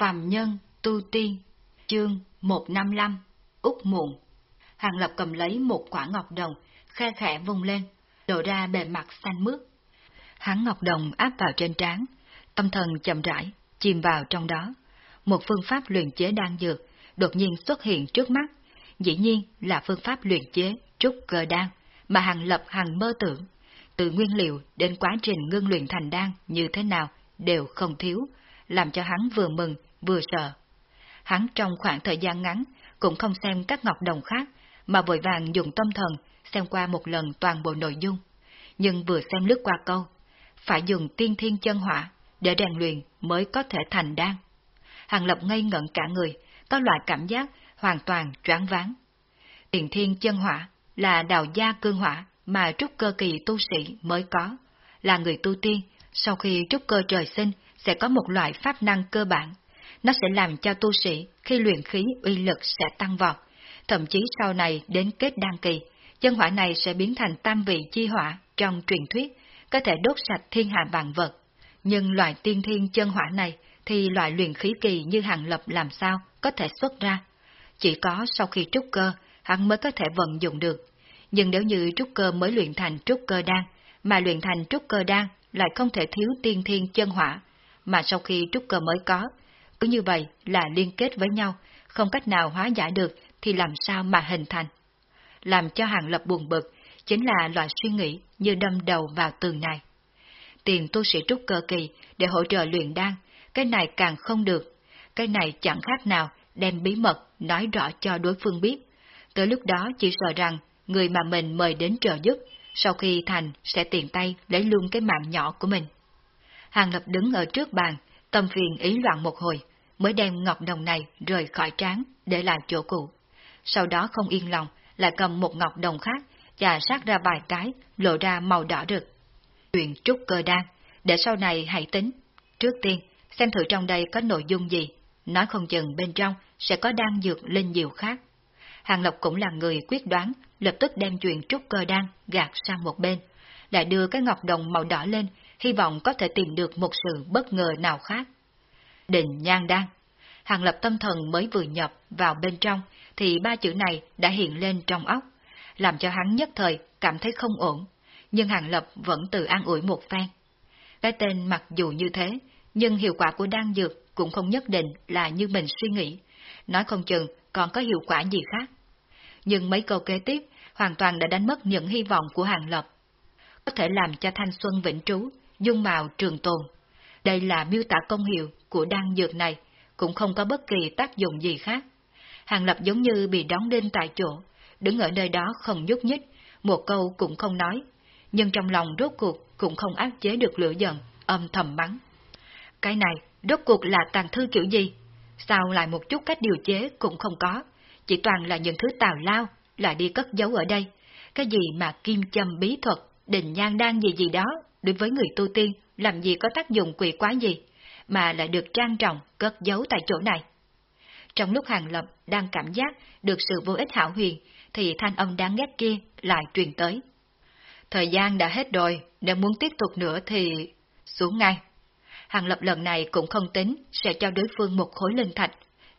Phàm Nhân Tu Tiên Chương 155 Úc Muộn Hàng Lập cầm lấy một quả ngọc đồng, khe khẽ vung lên, lộ ra bề mặt xanh mướt. Hắn ngọc đồng áp vào trên trán, tâm thần chậm rãi, chìm vào trong đó. Một phương pháp luyện chế đan dược đột nhiên xuất hiện trước mắt, dĩ nhiên là phương pháp luyện chế trúc cơ đan mà Hàng Lập hằng mơ tưởng. Từ nguyên liệu đến quá trình ngưng luyện thành đan như thế nào đều không thiếu, làm cho hắn vừa mừng vừa sợ. Hắn trong khoảng thời gian ngắn cũng không xem các ngọc đồng khác, mà vội vàng dùng tâm thần xem qua một lần toàn bộ nội dung. Nhưng vừa xem lướt qua câu, phải dùng tiên thiên chân hỏa để rèn luyện mới có thể thành đan. Hàng Lập ngây ngẩn cả người, có loại cảm giác hoàn toàn choáng váng. Tiền thiên chân hỏa là đào gia cương hỏa mà trúc cơ kỳ tu sĩ mới có, là người tu tiên, sau khi trúc cơ trời sinh sẽ có một loại pháp năng cơ bản. Nó sẽ làm cho tu sĩ khi luyện khí uy lực sẽ tăng vọt, thậm chí sau này đến kết đan kỳ, chân hỏa này sẽ biến thành tam vị chi hỏa trong truyền thuyết, có thể đốt sạch thiên hạ vạn vật. Nhưng loại tiên thiên chân hỏa này thì loại luyện khí kỳ như hàng lập làm sao có thể xuất ra. Chỉ có sau khi trúc cơ, hắn mới có thể vận dụng được. Nhưng nếu như trúc cơ mới luyện thành trúc cơ đan, mà luyện thành trúc cơ đan lại không thể thiếu tiên thiên chân hỏa, mà sau khi trúc cơ mới có, cứ như vậy là liên kết với nhau, không cách nào hóa giải được thì làm sao mà hình thành. Làm cho hàng lập buồn bực, chính là loại suy nghĩ như đâm đầu vào tường này. Tiền tu sĩ trúc cơ kỳ để hỗ trợ luyện đan, cái này càng không được, cái này chẳng khác nào đem bí mật nói rõ cho đối phương biết. Tới lúc đó chỉ sợ rằng người mà mình mời đến trợ giúp, sau khi thành sẽ tiện tay lấy luôn cái mạng nhỏ của mình. Hàng Lập đứng ở trước bàn, tâm phiền ý loạn một hồi, mới đem ngọc đồng này rời khỏi trán, để lại chỗ cũ. Sau đó không yên lòng, lại cầm một ngọc đồng khác, chà sát ra vài cái, lộ ra màu đỏ rực. Chuyện trúc cơ đan, để sau này hãy tính. Trước tiên, xem thử trong đây có nội dung gì, nói không chừng bên trong sẽ có đan dược linh diệu khác. Hàng Lộc cũng là người quyết đoán, lập tức đem chuyện trúc cơ đan gạt sang một bên, lại đưa cái ngọc đồng màu đỏ lên, hy vọng có thể tìm được một sự bất ngờ nào khác. Định nhan đan. Hàng Lập tâm thần mới vừa nhập vào bên trong, thì ba chữ này đã hiện lên trong óc, làm cho hắn nhất thời cảm thấy không ổn, nhưng Hàng Lập vẫn tự an ủi một phen. Cái tên mặc dù như thế, nhưng hiệu quả của đan dược cũng không nhất định là như mình suy nghĩ, nói không chừng còn có hiệu quả gì khác. Nhưng mấy câu kế tiếp hoàn toàn đã đánh mất những hy vọng của Hàng Lập. Có thể làm cho thanh xuân vĩnh trú, dung mạo trường tồn. Đây là miêu tả công hiệu của đan dược này, cũng không có bất kỳ tác dụng gì khác. Hàng Lập giống như bị đóng đinh tại chỗ, đứng ở nơi đó không nhúc nhích, một câu cũng không nói, nhưng trong lòng rốt cuộc cũng không áp chế được lửa giận, âm thầm mắng. Cái này, rốt cuộc là tàn thư kiểu gì? Sao lại một chút cách điều chế cũng không có, chỉ toàn là những thứ tào lao, lại đi cất giấu ở đây. Cái gì mà kim châm bí thuật, đình nhan đan gì gì đó, đối với người tu tiên, làm gì có tác dụng quỷ quá gì, mà lại được trang trọng, cất giấu tại chỗ này. Trong lúc Hàng Lập đang cảm giác được sự vô ích hảo huyền, thì thanh âm đáng ghét kia lại truyền tới. Thời gian đã hết rồi, nếu muốn tiếp tục nữa thì... xuống ngay. Hàng Lập lần này cũng không tính sẽ cho đối phương một khối linh thạch,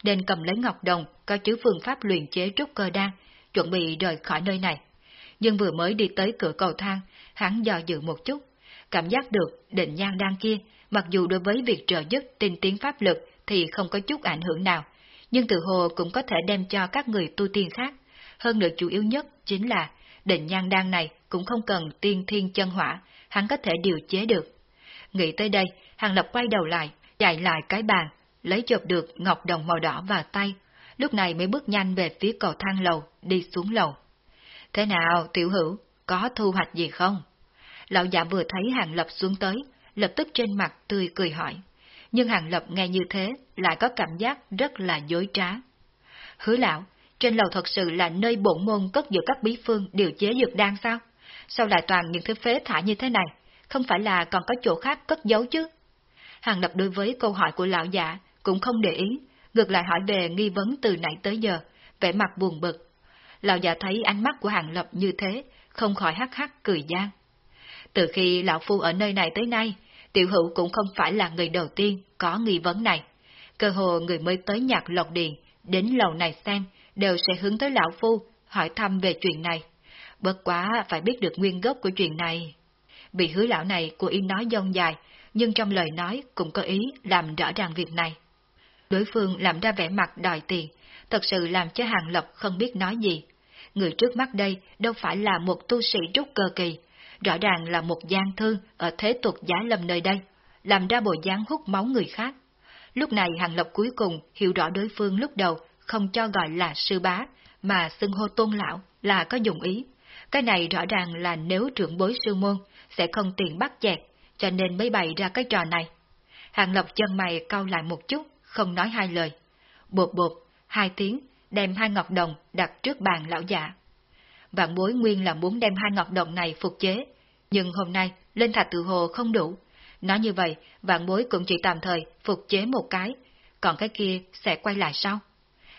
nên cầm lấy ngọc đồng có chứa phương pháp luyện chế trúc cơ đan, chuẩn bị rời khỏi nơi này. Nhưng vừa mới đi tới cửa cầu thang, hắn dò dự một chút, cảm giác được định nhang đan kia, mặc dù đối với việc trợ giúp tinh tiến pháp lực thì không có chút ảnh hưởng nào, nhưng từ hồ cũng có thể đem cho các người tu tiên khác. Hơn nữa chủ yếu nhất chính là định nhan đan này cũng không cần tiên thiên chân hỏa, hắn có thể điều chế được. Nghĩ tới đây, Hàng Lập quay đầu lại, chạy lại cái bàn, lấy chộp được ngọc đồng màu đỏ vào tay, lúc này mới bước nhanh về phía cầu thang lầu, đi xuống lầu. Thế nào, tiểu hữu, có thu hoạch gì không? Lão giả vừa thấy Hàng Lập xuống tới, lập tức trên mặt tươi cười hỏi. Nhưng Hàng Lập nghe như thế lại có cảm giác rất là dối trá. Hứa lão, trên lầu thật sự là nơi bổn môn cất giữ các bí phương điều chế dược đan sao? Sao lại toàn những thứ phế thả như thế này? Không phải là còn có chỗ khác cất giấu chứ? Hàng Lập đối với câu hỏi của lão giả cũng không để ý, ngược lại hỏi về nghi vấn từ nãy tới giờ, vẻ mặt buồn bực. Lão già thấy ánh mắt của Hàng Lập như thế, không khỏi hắc hắc cười gian. Từ khi lão phu ở nơi này tới nay, tiểu hữu cũng không phải là người đầu tiên có nghi vấn này. cơ hồ người mới tới nhạc lộc điện, đến lầu này xem, đều sẽ hướng tới lão phu, hỏi thăm về chuyện này. Bất quá phải biết được nguyên gốc của chuyện này. Bị hứa lão này của y nói dông dài, nhưng trong lời nói cũng có ý làm rõ ràng việc này. Đối phương làm ra vẻ mặt đòi tiền, thật sự làm cho Hàng Lập không biết nói gì. Người trước mắt đây đâu phải là một tu sĩ trúc cơ kỳ, rõ ràng là một gian thương ở thế tục giá lâm nơi đây, làm ra bộ dáng hút máu người khác. Lúc này Hàng Lập cuối cùng hiểu rõ đối phương lúc đầu không cho gọi là sư bá, mà xưng hô tôn lão là có dụng ý. Cái này rõ ràng là nếu trưởng bối sư môn sẽ không tiện bắt chẹt, cho nên mới bày ra cái trò này. Hàng Lập chân mày cau lại một chút, không nói hai lời. Bột bột, hai tiếng, đem hai ngọc đồng đặt trước bàn lão giả. Vạn bối nguyên là muốn đem hai ngọc đồng này phục chế, nhưng hôm nay lên thạch tự hồ không đủ. Nói như vậy, vạn bối cũng chỉ tạm thời phục chế một cái, còn cái kia sẽ quay lại sau.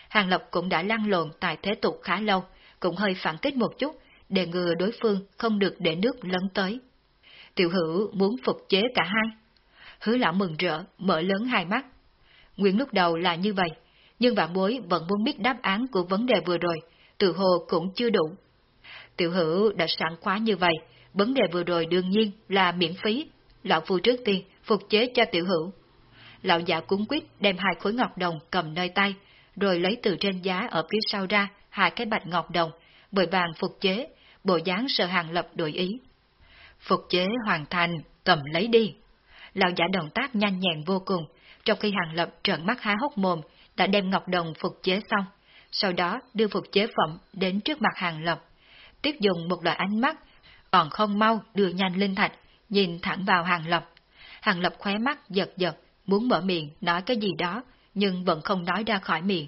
Hàng Lập cũng đã lăn lộn tại thế tục khá lâu, cũng hơi phản kích một chút, để ngừa đối phương không được để nước lấn tới. Tiểu hữu muốn phục chế cả hai. Hứa lão mừng rỡ, mở lớn hai mắt. Nguyên lúc đầu là như vậy, nhưng vạn bối vẫn muốn biết đáp án của vấn đề vừa rồi, tự hồ cũng chưa đủ. Tiểu hữu đã sẵn quá như vậy, vấn đề vừa rồi đương nhiên là miễn phí. Lão phu trước tiên phục chế cho tiểu hữu. Lão giả cúng quyết đem hai khối ngọc đồng cầm nơi tay, rồi lấy từ trên giá ở phía sau ra hai cái bạch ngọc đồng, bởi vàng phục chế, bộ dáng sợ hàng lập đổi ý. Phục chế hoàn thành, cầm lấy đi. Lão giả động tác nhanh nhẹn vô cùng, trong khi hàng lập trợn mắt há hốc mồm, đã đem ngọc đồng phục chế xong, sau đó đưa phục chế phẩm đến trước mặt hàng lập. Tiếp dùng một loại ánh mắt, còn không mau đưa nhanh linh thạch, nhìn thẳng vào hàng lập. Hàng lập khóe mắt giật giật, muốn mở miệng nói cái gì đó, nhưng vẫn không nói ra khỏi miệng.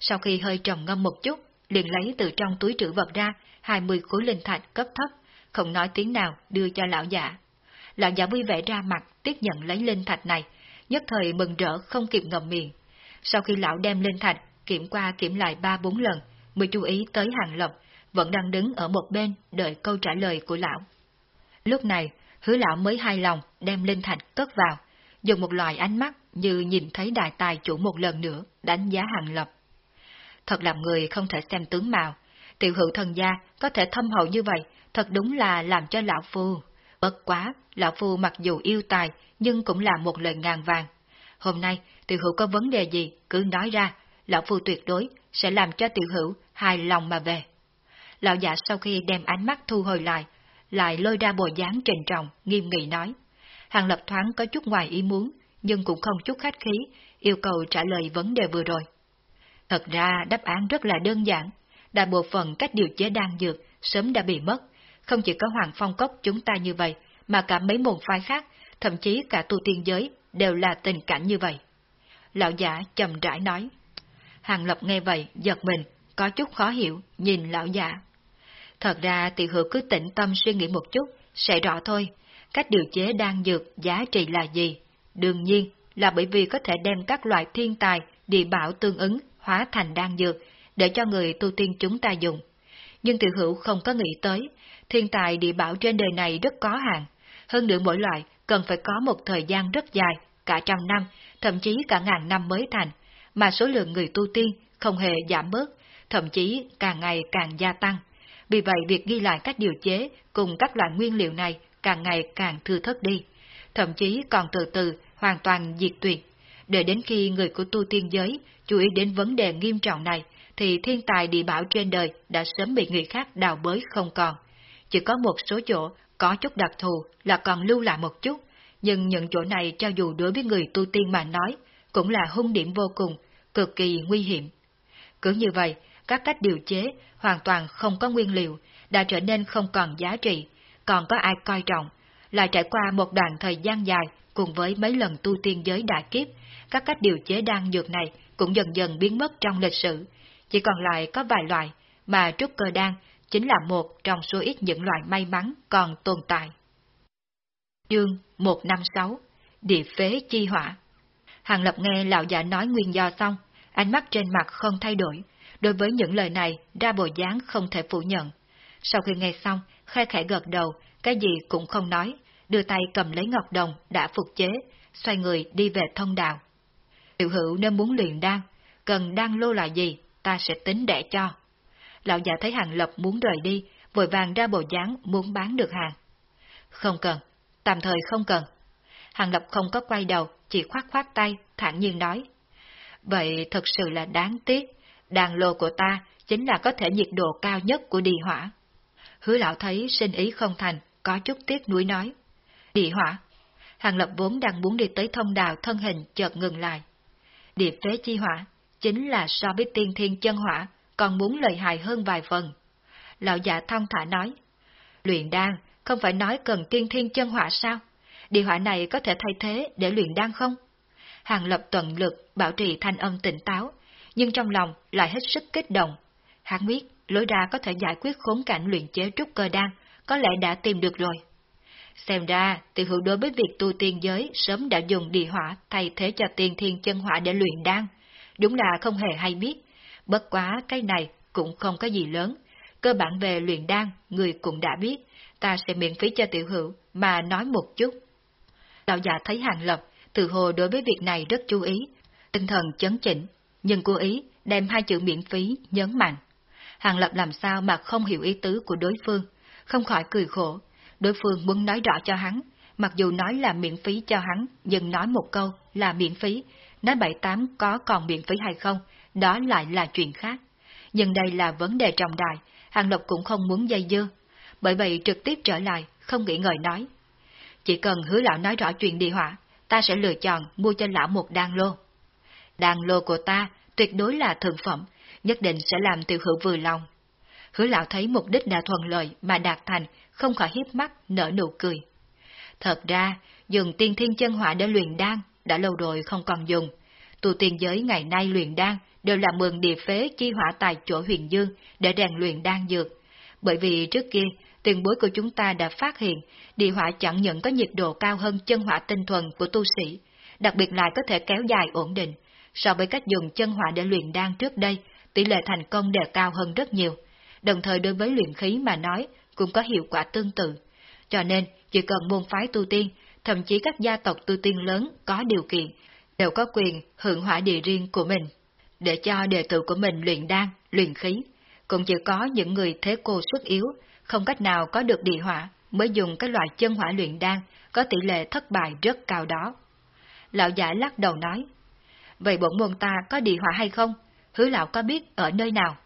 Sau khi hơi trầm ngâm một chút, liền lấy từ trong túi trữ vật ra hai mươi khối linh thạch cấp thấp, không nói tiếng nào đưa cho lão giả. Lão giả vui vẻ ra mặt tiếp nhận lấy linh thạch này, nhất thời mừng rỡ không kịp ngậm miệng. Sau khi lão đem linh thạch kiểm qua kiểm lại ba bốn lần, mới chú ý tới hàng lập, vẫn đang đứng ở một bên đợi câu trả lời của lão. Lúc này, hứa lão mới hài lòng đem linh thạch cất vào, dùng một loại ánh mắt như nhìn thấy đại tài chủ một lần nữa đánh giá hàng lập. Thật làm người không thể xem tướng mạo, tiểu hữu thần gia có thể thâm hậu như vậy, thật đúng là làm cho lão phu. Bất quá, lão phu mặc dù yêu tài, nhưng cũng là một lời ngàn vàng. Hôm nay, tiểu hữu có vấn đề gì, cứ nói ra, lão phu tuyệt đối sẽ làm cho tiểu hữu hài lòng mà về. Lão giả sau khi đem ánh mắt thu hồi lại, lại lôi ra bộ dáng trình trọng, nghiêm nghị nói. Hàng lập thoáng có chút ngoài ý muốn, nhưng cũng không chút khách khí, yêu cầu trả lời vấn đề vừa rồi. Thật ra đáp án rất là đơn giản, đại bộ phận cách điều chế đan dược sớm đã bị mất, không chỉ có Hoàng Phong Cốc chúng ta như vậy, mà cả mấy môn phái khác, thậm chí cả tu tiên giới đều là tình cảnh như vậy. Lão giả trầm rãi nói. Hàng Lập nghe vậy, giật mình, có chút khó hiểu, nhìn lão giả. Thật ra tiểu hữu cứ tĩnh tâm suy nghĩ một chút, sẽ rõ thôi, cách điều chế đan dược giá trị là gì. Đương nhiên là bởi vì có thể đem các loại thiên tài, địa bảo tương ứng hóa thành đan dược, để cho người tu tiên chúng ta dùng. Nhưng tiểu hữu không có nghĩ tới, thiên tài địa bảo trên đời này rất có hạn, hơn nữa mỗi loại cần phải có một thời gian rất dài, cả trăm năm, thậm chí cả ngàn năm mới thành, mà số lượng người tu tiên không hề giảm bớt, thậm chí càng ngày càng gia tăng. Vì vậy việc ghi lại các điều chế cùng các loại nguyên liệu này càng ngày càng thưa thất đi, thậm chí còn từ từ hoàn toàn diệt tuyệt. Để đến khi người của tu tiên giới chú ý đến vấn đề nghiêm trọng này, thì thiên tài địa bảo trên đời đã sớm bị người khác đào bới không còn. Chỉ có một số chỗ có chút đặc thù là còn lưu lại một chút, nhưng những chỗ này cho dù đối với người tu tiên mà nói, cũng là hung điểm vô cùng, cực kỳ nguy hiểm. Cứ như vậy, các cách điều chế hoàn toàn không có nguyên liệu, đã trở nên không còn giá trị, còn có ai coi trọng, lại trải qua một đoạn thời gian dài cùng với mấy lần tu tiên giới đại kiếp, các cách điều chế đan dược này cũng dần dần biến mất trong lịch sử, chỉ còn lại có vài loại, mà trúc cơ đan chính là một trong số ít những loại may mắn còn tồn tại. Chương 156 Địa phế chi hỏa. Hàng Lập nghe lão giả nói nguyên do xong, ánh mắt trên mặt không thay đổi, đối với những lời này ra bộ dáng không thể phủ nhận. Sau khi nghe xong, khai khẽ gật đầu, cái gì cũng không nói, đưa tay cầm lấy ngọc đồng đã phục chế, xoay người đi về thông đạo. Tiểu hữu nếu muốn luyện đan, cần đan lô là gì, ta sẽ tính để cho. Lão già thấy Hàng Lập muốn rời đi, vội vàng ra bộ dáng muốn bán được hàng. Không cần, tạm thời không cần. Hàng Lập không có quay đầu, chỉ khoát khoát tay, thản nhiên nói. Vậy thật sự là đáng tiếc, đàn lô của ta chính là có thể nhiệt độ cao nhất của địa hỏa. Hứa lão thấy sinh ý không thành, có chút tiếc nuối nói. Địa hỏa. Hàng Lập vốn đang muốn đi tới thông đạo thân hình chợt ngừng lại. Địa phế chi hỏa chính là so với tiên thiên chân hỏa, còn muốn lợi hại hơn vài phần. Lão giả thong thả nói. Luyện đan không phải nói cần tiên thiên chân hỏa sao? Địa hỏa này có thể thay thế để luyện đan không? Hàng Lập tuần lực bảo trì thanh âm tỉnh táo, nhưng trong lòng lại hết sức kích động. Hắn biết lối ra có thể giải quyết khốn cảnh luyện chế trúc cơ đan, có lẽ đã tìm được rồi. Xem ra, tiểu hữu đối với việc tu tiên giới sớm đã dùng địa hỏa thay thế cho tiên thiên chân hỏa để luyện đan. Đúng là không hề hay biết. Bất quá cái này cũng không có gì lớn. Cơ bản về luyện đan, người cũng đã biết. Ta sẽ miễn phí cho tiểu hữu, mà nói một chút. Lão già thấy hàng lập, từ hồ đối với việc này rất chú ý, tinh thần chấn chỉnh, nhưng cố ý đem hai chữ miễn phí nhấn mạnh. Hàng Lập làm sao mà không hiểu ý tứ của đối phương, không khỏi cười khổ. Đối phương muốn nói rõ cho hắn, mặc dù nói là miễn phí cho hắn, nhưng nói một câu là miễn phí, nói bảy tám có còn miễn phí hay không, đó lại là chuyện khác. Nhưng đây là vấn đề trọng đại, Hàng Lập cũng không muốn dây dưa, bởi vậy trực tiếp trở lại, không nghĩ ngợi nói. Chỉ cần hứa lão nói rõ chuyện đi hỏa, ta sẽ lựa chọn mua cho lão một đan lô. Đan lô của ta tuyệt đối là thượng phẩm, nhất định sẽ làm tiểu hữu vừa lòng. Hứa lão thấy mục đích đã thuận lợi mà đạt thành, không khỏi hiếp mắt, nở nụ cười. Thật ra, dùng tiên thiên chân hỏa để luyện đan, đã lâu rồi không còn dùng. Tu tiên giới ngày nay luyện đan đều là mượn địa phế chi hỏa tại chỗ huyền dương để rèn luyện đan dược. Bởi vì trước kia, tiền bối của chúng ta đã phát hiện, địa hỏa chẳng những có nhiệt độ cao hơn chân hỏa tinh thuần của tu sĩ, đặc biệt lại có thể kéo dài ổn định. So với cách dùng chân hỏa để luyện đan trước đây, tỷ lệ thành công đều cao hơn rất nhiều, đồng thời đối với luyện khí mà nói cũng có hiệu quả tương tự. Cho nên, chỉ cần môn phái tu tiên, thậm chí các gia tộc tu tiên lớn có điều kiện, đều có quyền hưởng hỏa địa riêng của mình, để cho đệ tử của mình luyện đan, luyện khí. Cũng chỉ có những người thế cô xuất yếu, không cách nào có được địa hỏa, mới dùng cái loại chân hỏa luyện đan, có tỷ lệ thất bại rất cao đó. Lão giả lắc đầu nói, vậy bổn môn ta có địa hỏa hay không? hứa lão có biết ở nơi nào?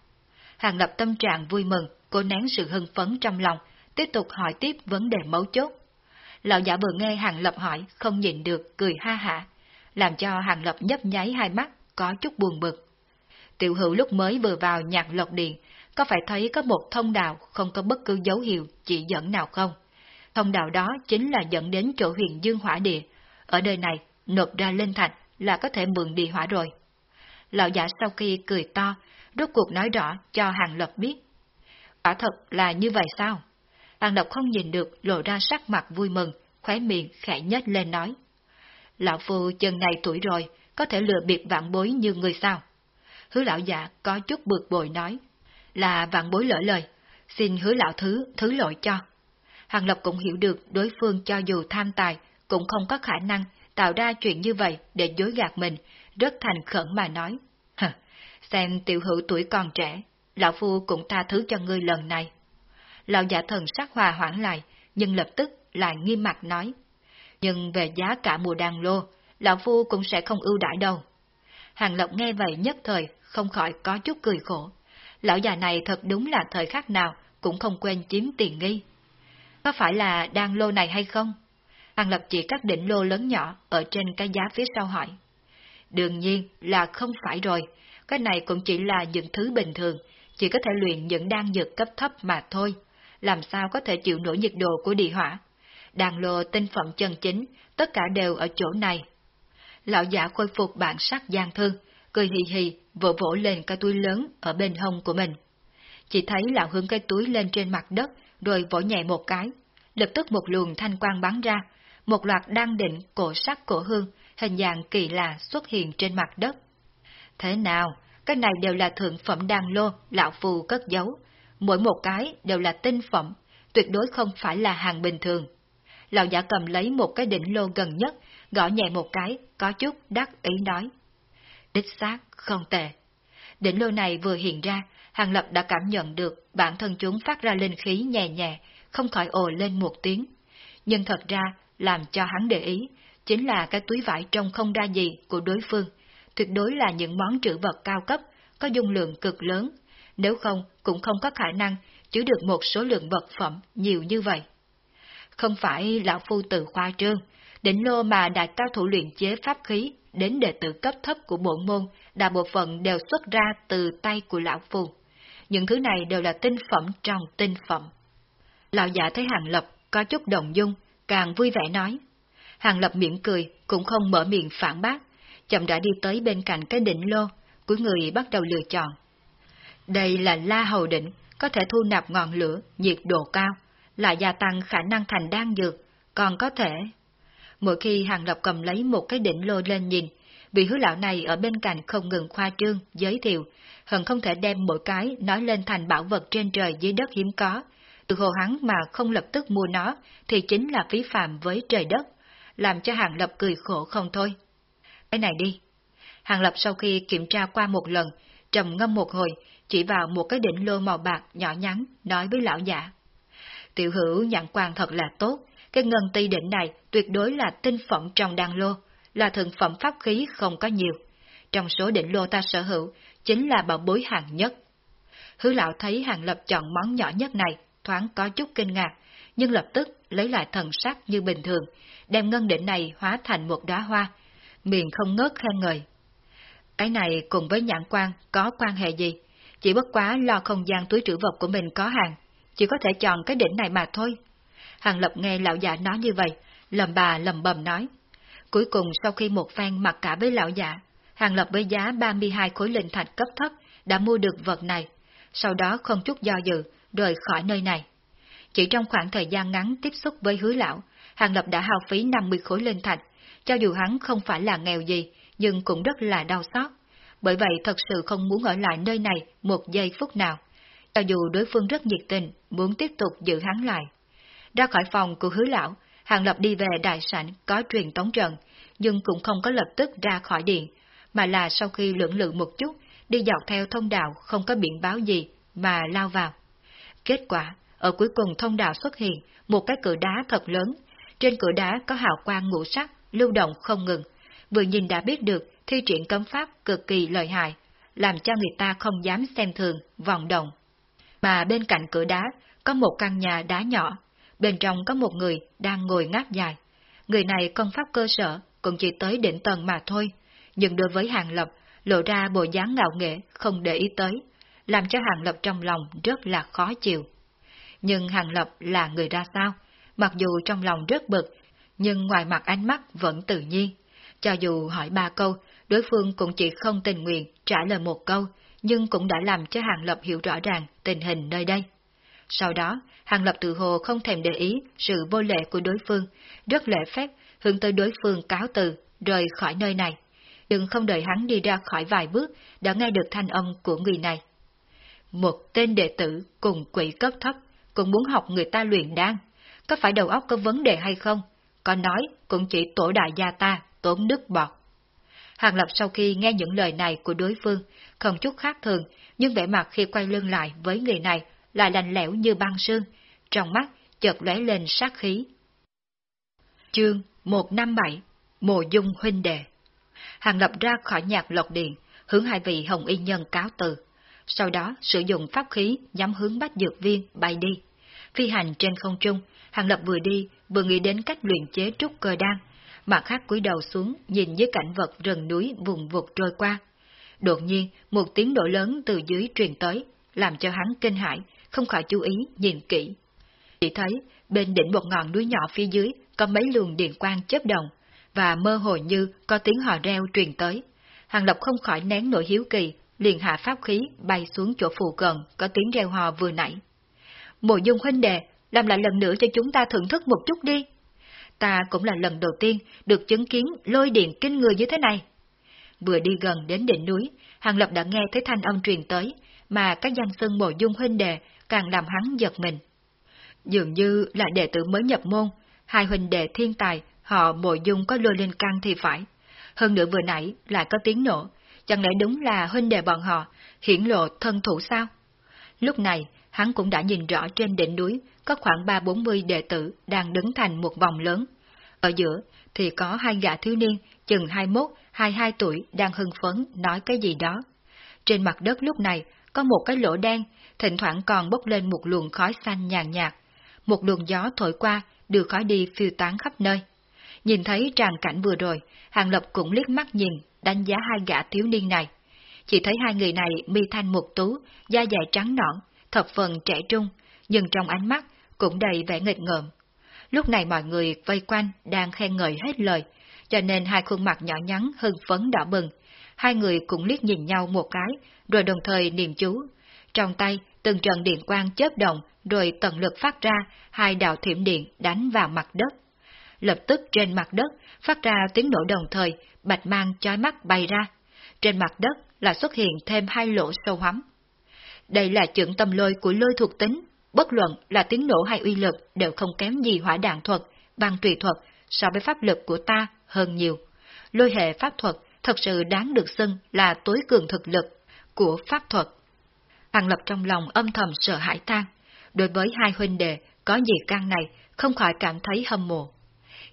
Hàng lập tâm trạng vui mừng, cô nén sự hưng phấn trong lòng, tiếp tục hỏi tiếp vấn đề mấu chốt. Lão giả vừa nghe Hàng Lập hỏi, không nhịn được, cười ha hả, làm cho Hàng Lập nhấp nháy hai mắt, có chút buồn bực. Tiểu hữu lúc mới vừa vào nhạc lộc điện, có phải thấy có một thông đạo không có bất cứ dấu hiệu chỉ dẫn nào không? Thông đạo đó chính là dẫn đến chỗ huyền dương hỏa địa. Ở nơi này, nộp ra lên thạch là có thể mượn địa hỏa rồi lão giả sau khi cười to, rốt cuộc nói rõ cho Hàng Lập biết. Quả thật là như vậy sao? Hàng Lập không nhìn được lộ ra sắc mặt vui mừng, khóe miệng khẽ nhếch lên nói. Lão Phu chân này tuổi rồi, có thể lừa biệt vạn bối như người sao? Hứa lão giả có chút bực bội nói. Là vạn bối lỡ lời, xin hứa lão thứ, thứ lỗi cho. Hàng Lập cũng hiểu được đối phương cho dù tham tài, cũng không có khả năng tạo ra chuyện như vậy để dối gạt mình, rất thành khẩn mà nói. Hờ, xem tiểu hữu tuổi còn trẻ, lão phu cũng tha thứ cho ngươi lần này. Lão giả thần sắc hòa hoãn lại, nhưng lập tức lại nghiêm mặt nói. Nhưng về giá cả mùa đàn lô, lão phu cũng sẽ không ưu đãi đâu. Hàng Lộc nghe vậy nhất thời, không khỏi có chút cười khổ. Lão già này thật đúng là thời khắc nào cũng không quên chiếm tiền nghi. Có phải là đan lô này hay không? Hàng Lập chỉ các đỉnh lô lớn nhỏ ở trên cái giá phía sau hỏi. Đương nhiên là không phải rồi, cái này cũng chỉ là những thứ bình thường, chỉ có thể luyện những đan dược cấp thấp mà thôi, làm sao có thể chịu nổi nhiệt độ của địa hỏa. Đàn lô tinh phẩm chân chính, tất cả đều ở chỗ này. Lão giả khôi phục bản sắc gian thương, cười hì hì, vỗ vỗ lên cái túi lớn ở bên hông của mình. Chỉ thấy lão hướng cái túi lên trên mặt đất, rồi vỗ nhẹ một cái. Lập tức một luồng thanh quang bắn ra, một loạt đan định cổ sắc cổ hương, hình dạng kỳ lạ xuất hiện trên mặt đất. Thế nào, cái này đều là thượng phẩm đan lô, lão phù cất giấu, mỗi một cái đều là tinh phẩm, tuyệt đối không phải là hàng bình thường. Lão giả cầm lấy một cái đỉnh lô gần nhất, gõ nhẹ một cái, có chút đắc ý nói. Đích xác, không tệ. Đỉnh lô này vừa hiện ra, Hàng Lập đã cảm nhận được bản thân chúng phát ra linh khí nhẹ nhẹ, không khỏi ồ lên một tiếng. Nhưng thật ra, làm cho hắn để ý, chính là cái túi vải trông không ra gì của đối phương, tuyệt đối là những món trữ vật cao cấp, có dung lượng cực lớn, nếu không cũng không có khả năng chứa được một số lượng vật phẩm nhiều như vậy. Không phải lão phu tự khoa trương, đỉnh lô mà đại cao thủ luyện chế pháp khí đến đệ tử cấp thấp của bộ môn, đa bộ phận đều xuất ra từ tay của lão phu. Những thứ này đều là tinh phẩm trong tinh phẩm. Lão giả thấy Hàng Lập có chút đồng dung, càng vui vẻ nói. Hàng Lập miệng cười, cũng không mở miệng phản bác, chậm đã đi tới bên cạnh cái đỉnh lô, cuối người bắt đầu lựa chọn. Đây là la hầu đỉnh, có thể thu nạp ngọn lửa, nhiệt độ cao, lại gia tăng khả năng thành đan dược, còn có thể... Mỗi khi Hàng Lập cầm lấy một cái đỉnh lô lên nhìn, vị hứa lão này ở bên cạnh không ngừng khoa trương, giới thiệu, hận không thể đem mỗi cái nói lên thành bảo vật trên trời dưới đất hiếm có. Từ hồ hắn mà không lập tức mua nó, thì chính là phí phạm với trời đất, làm cho Hàng Lập cười khổ không thôi. Cái này đi. Hàng Lập sau khi kiểm tra qua một lần, trầm ngâm một hồi, chỉ vào một cái đỉnh lô màu bạc nhỏ nhắn, nói với lão giả. Tiểu hữu nhận quan thật là tốt, cái ngân ti đỉnh này tuyệt đối là tinh phẩm trong đan lô, là thượng phẩm pháp khí không có nhiều. Trong số đỉnh lô ta sở hữu, chính là bảo bối hàng nhất. Hứa lão thấy hàng lập chọn món nhỏ nhất này, thoáng có chút kinh ngạc, nhưng lập tức lấy lại thần sắc như bình thường, đem ngân đỉnh này hóa thành một đóa hoa, miệng không ngớt khen ngợi. Cái này cùng với nhãn quan có quan hệ gì? Chỉ bất quá lo không gian túi trữ vật của mình có hàng, chỉ có thể chọn cái đỉnh này mà thôi. Hàng Lập nghe lão già nói như vậy, lầm bà lầm bầm nói. Cuối cùng sau khi một phen mặc cả với lão già, Hàng Lập với giá 32 khối linh thạch cấp thấp đã mua được vật này, sau đó không chút do dự, rời khỏi nơi này. Chỉ trong khoảng thời gian ngắn tiếp xúc với hứa lão, Hàng Lập đã hao phí 50 khối linh thạch, cho dù hắn không phải là nghèo gì, nhưng cũng rất là đau xót. Bởi vậy thật sự không muốn ở lại nơi này một giây phút nào. Cho dù đối phương rất nhiệt tình, muốn tiếp tục giữ hắn lại. Ra khỏi phòng của hứa lão, Hàng Lập đi về đại sảnh có truyền tống trận, nhưng cũng không có lập tức ra khỏi điện, mà là sau khi lưỡng lự một chút, đi dọc theo thông đạo không có biển báo gì mà lao vào. Kết quả, ở cuối cùng thông đạo xuất hiện một cái cửa đá thật lớn, trên cửa đá có hào quang ngũ sắc, lưu động không ngừng, vừa nhìn đã biết được thi triển cấm pháp cực kỳ lợi hại, làm cho người ta không dám xem thường, vòng động. Mà bên cạnh cửa đá có một căn nhà đá nhỏ, bên trong có một người đang ngồi ngáp dài. Người này công pháp cơ sở cũng chỉ tới đỉnh tầng mà thôi, nhưng đối với Hàng Lập lộ ra bộ dáng ngạo nghệ không để ý tới, làm cho Hàng Lập trong lòng rất là khó chịu. Nhưng Hàng Lập là người ra sao? Mặc dù trong lòng rất bực, nhưng ngoài mặt ánh mắt vẫn tự nhiên. Cho dù hỏi ba câu, đối phương cũng chỉ không tình nguyện trả lời một câu, nhưng cũng đã làm cho Hàng Lập hiểu rõ ràng tình hình nơi đây. Sau đó, Hàng Lập tự hồ không thèm để ý sự vô lệ của đối phương, rất lễ phép hướng tới đối phương cáo từ, rời khỏi nơi này. Đừng không đợi hắn đi ra khỏi vài bước, đã nghe được thanh âm của người này. Một tên đệ tử cùng quỷ cấp thấp, cũng muốn học người ta luyện đan. Có phải đầu óc có vấn đề hay không? Có nói cũng chỉ tổ đại gia ta, tốn nước bọt. Hàng Lập sau khi nghe những lời này của đối phương, không chút khác thường, nhưng vẻ mặt khi quay lưng lại với người này lại lạnh lẽo như băng sương, trong mắt chợt lóe lên sát khí. Chương 157 Mộ Dung Huynh Đệ Hàng Lập ra khỏi nhạc lộc điện, hướng hai vị hồng y nhân cáo từ. Sau đó sử dụng pháp khí nhắm hướng bách dược viên bay đi. Phi hành trên không trung, Hàng Lập vừa đi vừa nghĩ đến cách luyện chế trúc cơ đan, mặt khác cúi đầu xuống nhìn dưới cảnh vật rừng núi vùng vụt trôi qua. Đột nhiên, một tiếng nổ lớn từ dưới truyền tới, làm cho hắn kinh hãi, không khỏi chú ý nhìn kỹ. Chỉ thấy, bên đỉnh một ngọn núi nhỏ phía dưới có mấy luồng điện quang chớp động, và mơ hồ như có tiếng hò reo truyền tới. Hàng Lập không khỏi nén nỗi hiếu kỳ, liền hạ pháp khí bay xuống chỗ phù cận có tiếng reo hò vừa nãy. Mộ dung huynh đệ, làm lại lần nữa cho chúng ta thưởng thức một chút đi. Ta cũng là lần đầu tiên được chứng kiến lôi điện kinh người như thế này. Vừa đi gần đến đỉnh núi, Hàng Lập đã nghe thấy thanh âm truyền tới, mà các danh xưng mộ dung huynh đệ càng làm hắn giật mình. Dường như là đệ tử mới nhập môn, hai huynh đệ thiên tài, họ mộ dung có lôi lên căng thì phải. Hơn nữa vừa nãy lại có tiếng nổ, Chẳng lẽ đúng là huynh đệ bọn họ hiển lộ thân thủ sao? Lúc này, hắn cũng đã nhìn rõ trên đỉnh núi có khoảng ba bốn mươi đệ tử đang đứng thành một vòng lớn. Ở giữa thì có hai gã thiếu niên chừng 21, 22 tuổi đang hưng phấn nói cái gì đó. Trên mặt đất lúc này có một cái lỗ đen, thỉnh thoảng còn bốc lên một luồng khói xanh nhàn nhạt. Một luồng gió thổi qua, đưa khói đi phiêu tán khắp nơi. Nhìn thấy tràn cảnh vừa rồi, Hàng Lập cũng liếc mắt nhìn, đánh giá hai gã thiếu niên này. Chỉ thấy hai người này mi thanh một tú, da dày trắng nõn, thập phần trẻ trung, nhưng trong ánh mắt cũng đầy vẻ nghịch ngợm. Lúc này mọi người vây quanh đang khen ngợi hết lời, cho nên hai khuôn mặt nhỏ nhắn hưng phấn đỏ bừng. Hai người cũng liếc nhìn nhau một cái, rồi đồng thời niệm chú. Trong tay, từng trận điện quang chớp động, rồi tận lực phát ra hai đạo thiểm điện đánh vào mặt đất. Lập tức trên mặt đất phát ra tiếng nổ đồng thời, bạch mang chói mắt bay ra. Trên mặt đất là xuất hiện thêm hai lỗ sâu hắm. Đây là trưởng tâm lôi của lôi thuộc tính, bất luận là tiếng nổ hay uy lực đều không kém gì hỏa đạn thuật, băng tùy thuật so với pháp lực của ta hơn nhiều. Lôi hệ pháp thuật thật sự đáng được xưng là tối cường thực lực của pháp thuật. Hàng Lập trong lòng âm thầm sợ hãi tan, đối với hai huynh đệ có gì căn này không khỏi cảm thấy hâm mộ.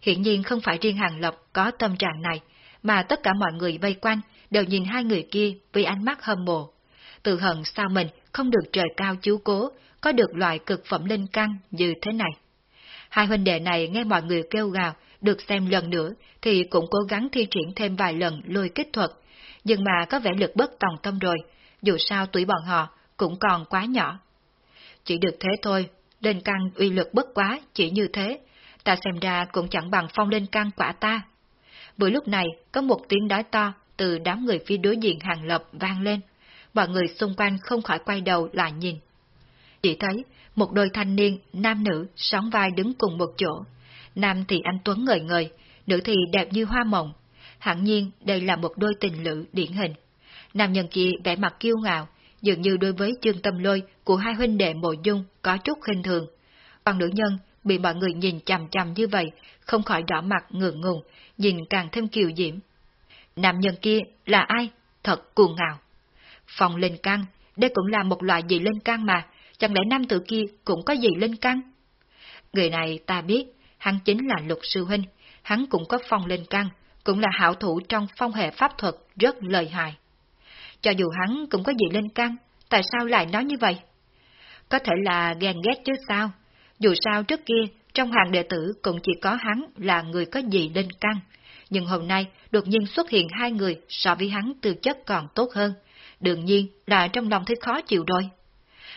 Hiện nhiên không phải riêng Hàng Lập có tâm trạng này, mà tất cả mọi người vây quanh đều nhìn hai người kia với ánh mắt hâm mộ. Tự hận sao mình không được trời cao chiếu cố, có được loại cực phẩm linh căn như thế này. Hai huynh đệ này nghe mọi người kêu gào, được xem lần nữa thì cũng cố gắng thi triển thêm vài lần lôi kích thuật, nhưng mà có vẻ lực bất tòng tâm rồi, dù sao tuổi bọn họ cũng còn quá nhỏ. Chỉ được thế thôi, linh căn uy lực bất quá chỉ như thế, ta xem ra cũng chẳng bằng phong linh căn quả ta. Vừa lúc này, có một tiếng nói to từ đám người phía đối diện hàng lập vang lên. Mọi người xung quanh không khỏi quay đầu lại nhìn. Chỉ thấy một đôi thanh niên, nam nữ, sóng vai đứng cùng một chỗ. Nam thì anh Tuấn ngời ngời, nữ thì đẹp như hoa mộng. Hẳn nhiên đây là một đôi tình lữ điển hình. Nam nhân kia vẻ mặt kiêu ngạo, dường như đối với chương tâm lôi của hai huynh đệ mộ dung có chút khinh thường. Còn nữ nhân bị mọi người nhìn chằm chằm như vậy, không khỏi đỏ mặt ngượng ngùng, nhìn càng thêm kiều diễm. Nam nhân kia là ai? Thật cuồng ngạo. Phòng lên căng, đây cũng là một loại gì lên căng mà, chẳng lẽ nam tử kia cũng có gì lên căng? Người này ta biết, hắn chính là lục sư huynh, hắn cũng có phong lên căng, cũng là hảo thủ trong phong hệ pháp thuật rất lợi hại. Cho dù hắn cũng có gì lên căng, tại sao lại nói như vậy? Có thể là ghen ghét chứ sao? Dù sao trước kia, trong hàng đệ tử cũng chỉ có hắn là người có gì đinh căng, nhưng hôm nay đột nhiên xuất hiện hai người so với hắn tư chất còn tốt hơn, đương nhiên là trong lòng thấy khó chịu rồi.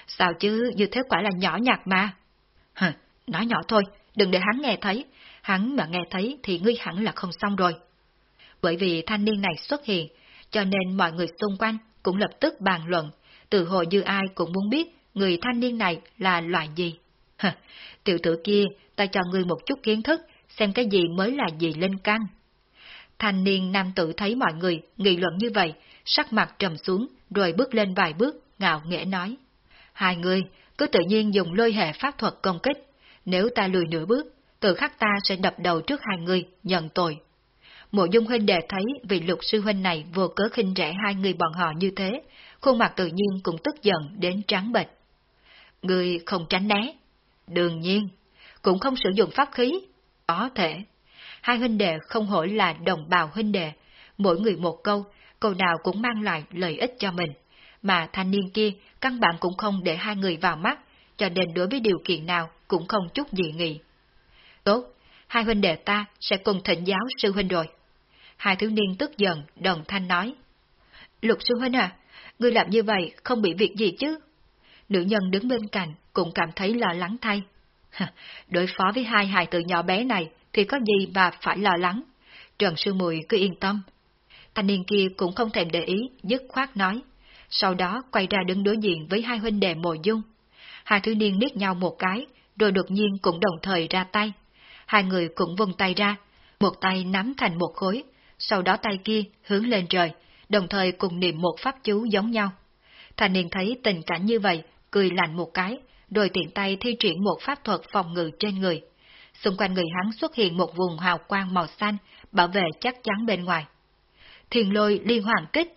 Sao chứ như thế quả là nhỏ nhặt mà. Hừ, nói nhỏ thôi, đừng để hắn nghe thấy, hắn mà nghe thấy thì ngươi hẳn là không xong rồi. Bởi vì thanh niên này xuất hiện, cho nên mọi người xung quanh cũng lập tức bàn luận, từ hồi như ai cũng muốn biết người thanh niên này là loại gì. Tiểu tử kia, ta cho ngươi một chút kiến thức, xem cái gì mới là gì lên căng. Thanh niên nam tử thấy mọi người nghị luận như vậy, sắc mặt trầm xuống, rồi bước lên vài bước, ngạo nghễ nói. Hai người cứ tự nhiên dùng lôi hệ pháp thuật công kích, nếu ta lùi nửa bước, tự khắc ta sẽ đập đầu trước hai người, nhận tội. Mộ dung huynh đệ thấy vị lục sư huynh này vô cớ khinh rẻ hai người bọn họ như thế, khuôn mặt tự nhiên cũng tức giận đến trắng bệch. Người không tránh né. Đương nhiên, cũng không sử dụng pháp khí. Có thể. Hai huynh đệ không hỏi là đồng bào huynh đệ, mỗi người một câu, câu nào cũng mang lại lợi ích cho mình. Mà thanh niên kia căn bản cũng không để hai người vào mắt, cho nên đối với điều kiện nào cũng không chút dị nghị. Tốt, hai huynh đệ ta sẽ cùng thịnh giáo sư huynh rồi. Hai thiếu niên tức giận, đồng thanh nói. Lục sư huynh à, ngươi làm như vậy không bị việc gì chứ? Nữ nhân đứng bên cạnh cũng cảm thấy lo lắng thay. Đối phó với hai hài tử nhỏ bé này thì có gì bà phải lo lắng. Trần Sư Mùi cứ yên tâm. Thanh niên kia cũng không thèm để ý, dứt khoát nói. Sau đó quay ra đứng đối diện với hai huynh đệ mồ dung. Hai thiếu niên liếc nhau một cái, rồi đột nhiên cũng đồng thời ra tay. Hai người cũng vung tay ra, một tay nắm thành một khối, sau đó tay kia hướng lên trời, đồng thời cùng niệm một pháp chú giống nhau. Thanh niên thấy tình cảnh như vậy, cười lạnh một cái, rồi tiện tay thi triển một pháp thuật phòng ngự trên người. Xung quanh người hắn xuất hiện một vùng hào quang màu xanh, bảo vệ chắc chắn bên ngoài. Thiền lôi liên hoàn kích.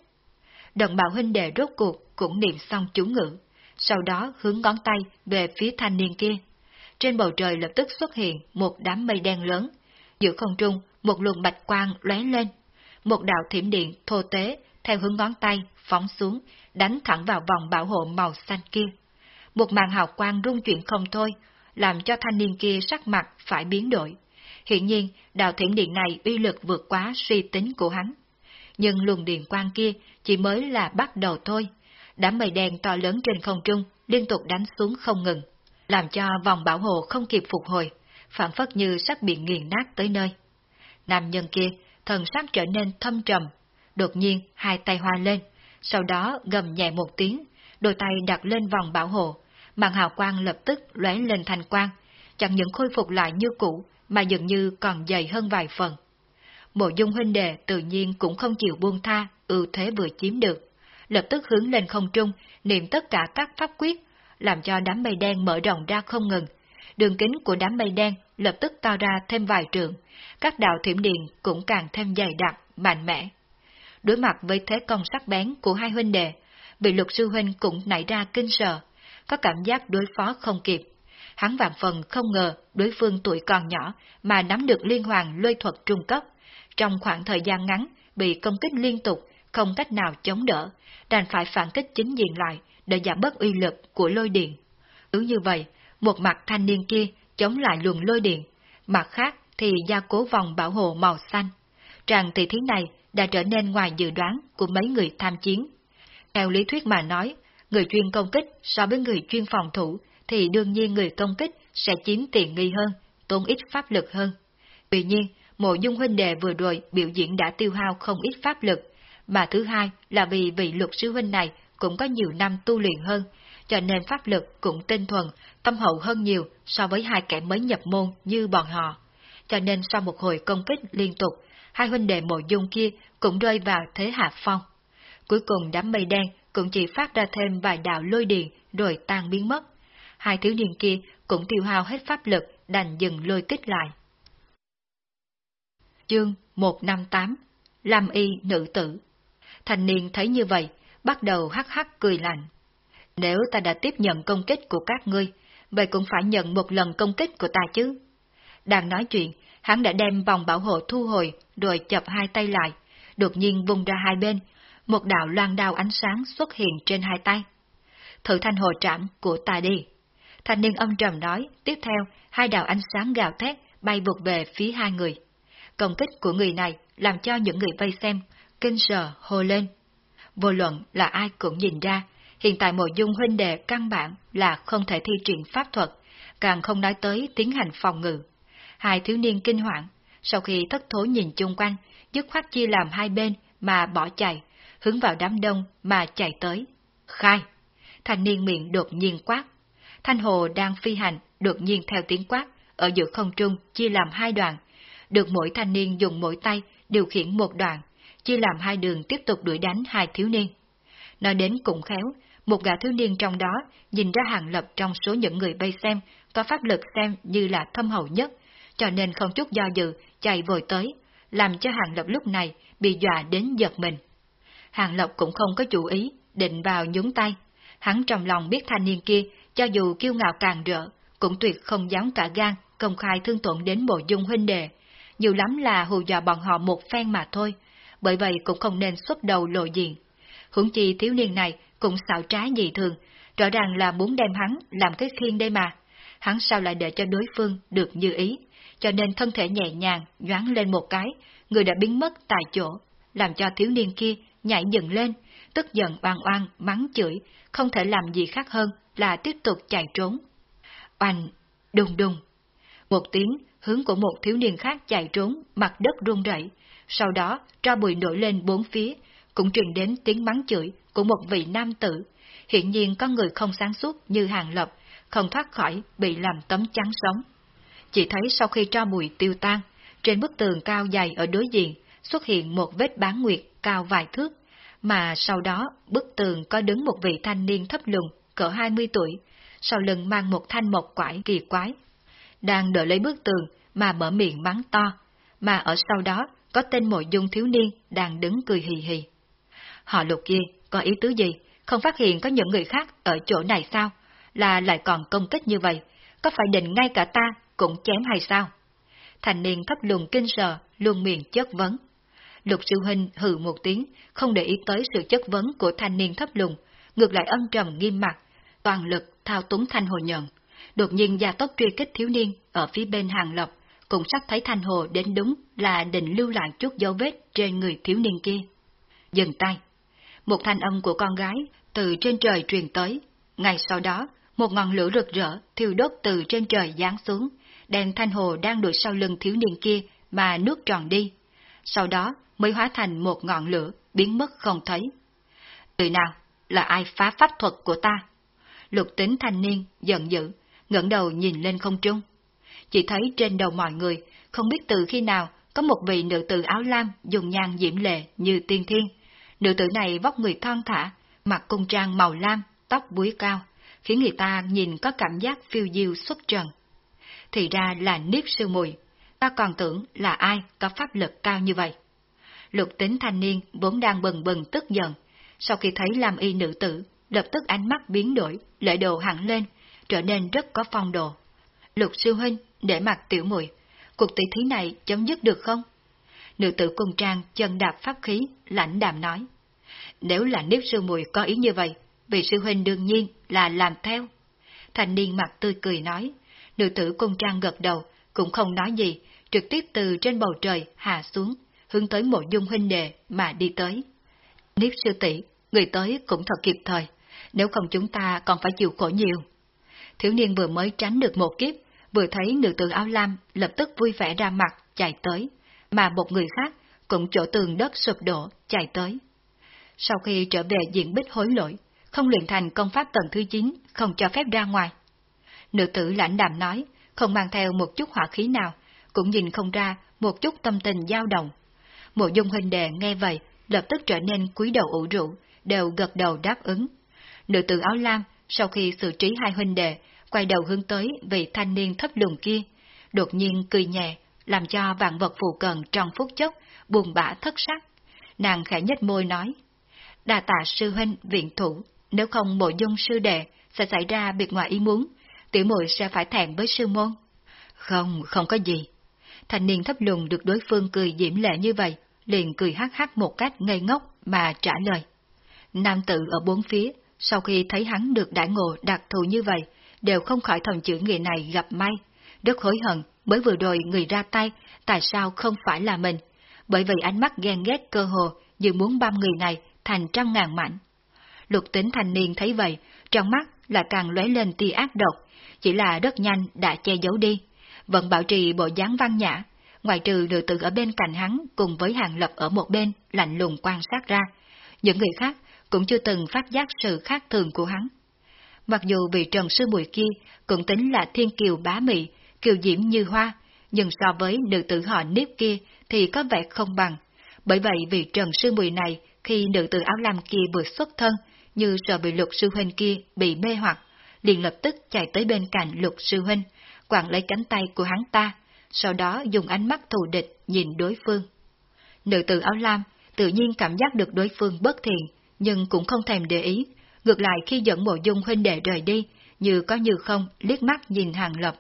đồng bảo huynh đệ rốt cuộc cũng niệm xong chú ngữ, sau đó hướng ngón tay về phía thanh niên kia. Trên bầu trời lập tức xuất hiện một đám mây đen lớn, giữa không trung một luồng bạch quang lóe lên, một đạo thiểm điện thô tế theo hướng ngón tay phóng xuống, đánh thẳng vào vòng bảo hộ màu xanh kia. Một màn hào quang rung chuyển không thôi, làm cho thanh niên kia sắc mặt phải biến đổi. Hiện nhiên, đạo thiểm điện này uy lực vượt quá suy tính của hắn. Nhưng luồng điện quang kia chỉ mới là bắt đầu thôi. Đám mây đen to lớn trên không trung liên tục đánh xuống không ngừng, làm cho vòng bảo hộ không kịp phục hồi, phản phất như sắp bị nghiền nát tới nơi. Nam nhân kia, thần sắc trở nên thâm trầm, đột nhiên hai tay hoa lên, sau đó gầm nhẹ một tiếng, đôi tay đặt lên vòng bảo hộ, màn hào quang lập tức lóe lên thành quang, chẳng những khôi phục lại như cũ, mà dường như còn dày hơn vài phần. Mộ dung huynh đệ tự nhiên cũng không chịu buông tha, ưu thế vừa chiếm được. Lập tức hướng lên không trung, niệm tất cả các pháp quyết, làm cho đám mây đen mở rộng ra không ngừng. Đường kính của đám mây đen lập tức to ra thêm vài trượng, các đạo thiểm điện cũng càng thêm dày đặc, mạnh mẽ. Đối mặt với thế công sắc bén của hai huynh đệ, bị luật sư huynh cũng nảy ra kinh sợ, có cảm giác đối phó không kịp. Hắn vạn phần không ngờ đối phương tuổi còn nhỏ mà nắm được liên hoàn lôi thuật trung cấp, trong khoảng thời gian ngắn bị công kích liên tục, không cách nào chống đỡ, đành phải phản kích chính diện lại để giảm bớt uy lực của lôi điện. Cứ như vậy, một mặt thanh niên kia chống lại luồng lôi điện, mặt khác thì gia cố vòng bảo hộ màu xanh. Tràng tỷ thí này đã trở nên ngoài dự đoán của mấy người tham chiến. Theo lý thuyết mà nói, người chuyên công kích so với người chuyên phòng thủ thì đương nhiên người công kích sẽ chiếm tiện nghi hơn, tốn ít pháp lực hơn. Tuy nhiên, mộ dung huynh đệ vừa rồi biểu diễn đã tiêu hao không ít pháp lực, mà thứ hai là vì vị luật sư huynh này cũng có nhiều năm tu luyện hơn, cho nên pháp lực cũng tinh thuần, tâm hậu hơn nhiều so với hai kẻ mới nhập môn như bọn họ. Cho nên sau một hồi công kích liên tục, hai huynh đệ mộ dung kia cũng rơi vào thế hạ phong. Cuối cùng đám mây đen cũng chỉ phát ra thêm vài đạo lôi điện rồi tan biến mất. Hai thiếu niên kia cũng tiêu hao hết pháp lực đành dừng lôi kích lại. Chương 158 Lam y nữ tử Thành niên thấy như vậy, bắt đầu hắc hắc cười lạnh. Nếu ta đã tiếp nhận công kích của các ngươi, vậy cũng phải nhận một lần công kích của ta chứ. Đang nói chuyện, hắn đã đem vòng bảo hộ thu hồi rồi chập hai tay lại, đột nhiên vung ra hai bên, một đạo loan đao ánh sáng xuất hiện trên hai tay. Thử thanh hồ trảm của ta đi. Thanh niên âm trầm nói, tiếp theo, hai đạo ánh sáng gào thét bay vụt về phía hai người. Công kích của người này làm cho những người vây xem, kinh sợ hô lên. Vô luận là ai cũng nhìn ra, hiện tại mộ dung huynh đệ căn bản là không thể thi triển pháp thuật, càng không nói tới tiến hành phòng ngự. Hai thiếu niên kinh hoảng, sau khi thất thố nhìn chung quanh, dứt khoát chia làm hai bên mà bỏ chạy, hướng vào đám đông mà chạy tới. Khai! Thanh niên miệng đột nhiên quát. Thanh hồ đang phi hành, đột nhiên theo tiếng quát, ở giữa không trung chia làm hai đoạn. Được mỗi thanh niên dùng mỗi tay điều khiển một đoạn, chia làm hai đường tiếp tục đuổi đánh hai thiếu niên. Nói đến cũng khéo, một gã thiếu niên trong đó nhìn ra hàng lập trong số những người vây xem, có pháp lực xem như là thâm hậu nhất, cho nên không chút do dự, chạy vội tới, làm cho hàng lập lúc này bị dọa đến giật mình. Hàng lộc cũng không có chủ ý, định vào nhúng tay. Hắn trong lòng biết thanh niên kia, cho dù kiêu ngạo càng rỡ, cũng tuyệt không dám cả gan công khai thương tổn đến bộ dung huynh đệ. Nhiều lắm là hù dọa bọn họ một phen mà thôi, bởi vậy cũng không nên xuất đầu lộ diện. Hưởng chi thiếu niên này cũng xạo trá dị thường, rõ ràng là muốn đem hắn làm cái khiên đây mà. Hắn sao lại để cho đối phương được như ý, cho nên thân thể nhẹ nhàng nhoáng lên một cái, người đã biến mất tại chỗ, làm cho thiếu niên kia nhảy dựng lên, tức giận oan oan, mắng chửi, không thể làm gì khác hơn là tiếp tục chạy trốn. Oanh, đùng đùng. Một tiếng, hướng của một thiếu niên khác chạy trốn, mặt đất rung rẩy. Sau đó, ra bụi nổi lên bốn phía, cũng truyền đến tiếng mắng chửi của một vị nam tử. Hiện nhiên có người không sáng suốt như hàng lập, không thoát khỏi bị làm tấm chắn sống. Chỉ thấy sau khi cho bụi tiêu tan, trên bức tường cao dày ở đối diện xuất hiện một vết bán nguyệt cao vài thước, mà sau đó bức tường có đứng một vị thanh niên thấp lùng, cỡ 20 tuổi, sau lưng mang một thanh mộc quải kỳ quái. Đang đợi lấy bức tường mà mở miệng mắng to, mà ở sau đó có tên mộ dung thiếu niên đang đứng cười hì hì. Họ lục kia có ý tứ gì, không phát hiện có những người khác ở chỗ này sao, là lại còn công kích như vậy, có phải định ngay cả ta cũng chém hay sao? Thành niên thấp lùng kinh sợ, luôn miệng chất vấn. Lục sư huynh hừ một tiếng, không để ý tới sự chất vấn của thanh niên thấp lùng, ngược lại âm trầm nghiêm mặt, toàn lực thao túng thanh hồ nhận. Đột nhiên gia tốc truy kích thiếu niên ở phía bên hàng lộc, cũng sắp thấy thanh hồ đến đúng là định lưu lại chút dấu vết trên người thiếu niên kia. Dừng tay. Một thanh âm của con gái từ trên trời truyền tới. Ngay sau đó, một ngọn lửa rực rỡ thiêu đốt từ trên trời giáng xuống, đèn thanh hồ đang đuổi sau lưng thiếu niên kia mà nước tròn đi. Sau đó mới hóa thành một ngọn lửa, biến mất không thấy. Từ nào, là ai phá pháp thuật của ta? Lục tính thanh niên, giận dữ, ngẩng đầu nhìn lên không trung. Chỉ thấy trên đầu mọi người, không biết từ khi nào, có một vị nữ tử áo lam dùng nhan diễm lệ như tiên thiên. Nữ tử này vóc người thon thả, mặc cung trang màu lam, tóc búi cao, khiến người ta nhìn có cảm giác phiêu diêu xuất trần. Thì ra là Niếp Sư Mùi, ta còn tưởng là ai có pháp lực cao như vậy. Lục tính thanh niên vốn đang bừng bừng tức giận, sau khi thấy làm y nữ tử, lập tức ánh mắt biến đổi, lễ đồ hẳn lên, trở nên rất có phong độ. Lục sư huynh, để mặt tiểu muội cuộc tỷ thí này chấm dứt được không? Nữ tử cung trang chân đạp pháp khí, lãnh đạm nói. Nếu là nếp sư muội có ý như vậy, vị sư huynh đương nhiên là làm theo. Thành niên mặt tươi cười nói, nữ tử cung trang gật đầu, cũng không nói gì, trực tiếp từ trên bầu trời hạ xuống, hướng tới mộ dung huynh đệ mà đi tới. Niếp sư tỷ người tới cũng thật kịp thời, nếu không chúng ta còn phải chịu khổ nhiều. Thiếu niên vừa mới tránh được một kiếp, vừa thấy nữ tử áo lam lập tức vui vẻ ra mặt chạy tới, mà một người khác cũng chỗ tường đất sụp đổ chạy tới. Sau khi trở về diện bích hối lỗi, không luyện thành công pháp tầng thứ 9, không cho phép ra ngoài. Nữ tử lãnh đạm nói, không mang theo một chút hỏa khí nào, cũng nhìn không ra một chút tâm tình dao động. Mộ dung huynh đệ nghe vậy, lập tức trở nên cúi đầu ủ rũ, đều gật đầu đáp ứng. Nữ tử áo lam, sau khi xử trí hai huynh đệ, quay đầu hướng tới vị thanh niên thấp lùng kia, đột nhiên cười nhẹ, làm cho vạn vật phù cận trong phút chốc, buồn bã thất sắc. Nàng khẽ nhếch môi nói, đà tạ sư huynh viện thủ, nếu không mộ dung sư đệ sẽ xảy ra việc ngoài ý muốn, tiểu muội sẽ phải thẹn với sư môn. Không, không có gì. Thanh niên thấp lùng được đối phương cười diễm lệ như vậy, liền cười hắc hắc một cách ngây ngốc mà trả lời. Nam tử ở bốn phía, sau khi thấy hắn được đại ngộ đặc thù như vậy, đều không khỏi thầm chữ người này gặp may. Rất hối hận, mới vừa rồi người ra tay, tại sao không phải là mình? Bởi vì ánh mắt ghen ghét cơ hồ, như muốn băm người này thành trăm ngàn mảnh. Lục tính thanh niên thấy vậy, trong mắt là càng lóe lên tia ác độc, chỉ là rất nhanh đã che giấu đi. Vẫn bảo trì bộ dáng văn nhã, ngoại trừ nữ tử ở bên cạnh hắn cùng với hàng lập ở một bên lạnh lùng quan sát ra. Những người khác cũng chưa từng phát giác sự khác thường của hắn. Mặc dù vị Trần Sư Mùi kia cũng tính là thiên kiều bá mị, kiều diễm như hoa, nhưng so với nữ tử họ Niếp kia thì có vẻ không bằng. Bởi vậy vị Trần Sư Mùi này khi nữ tử áo lam kia vừa xuất thân, như sợ bị lục sư huynh kia bị mê hoặc, liền lập tức chạy tới bên cạnh lục sư huynh, quàng lấy cánh tay của hắn ta, sau đó dùng ánh mắt thù địch nhìn đối phương. Nữ tử áo lam tự nhiên cảm giác được đối phương bất thiện, nhưng cũng không thèm để ý, ngược lại khi dẫn bộ dung huynh đệ rời đi, như có như không liếc mắt nhìn hàng lập,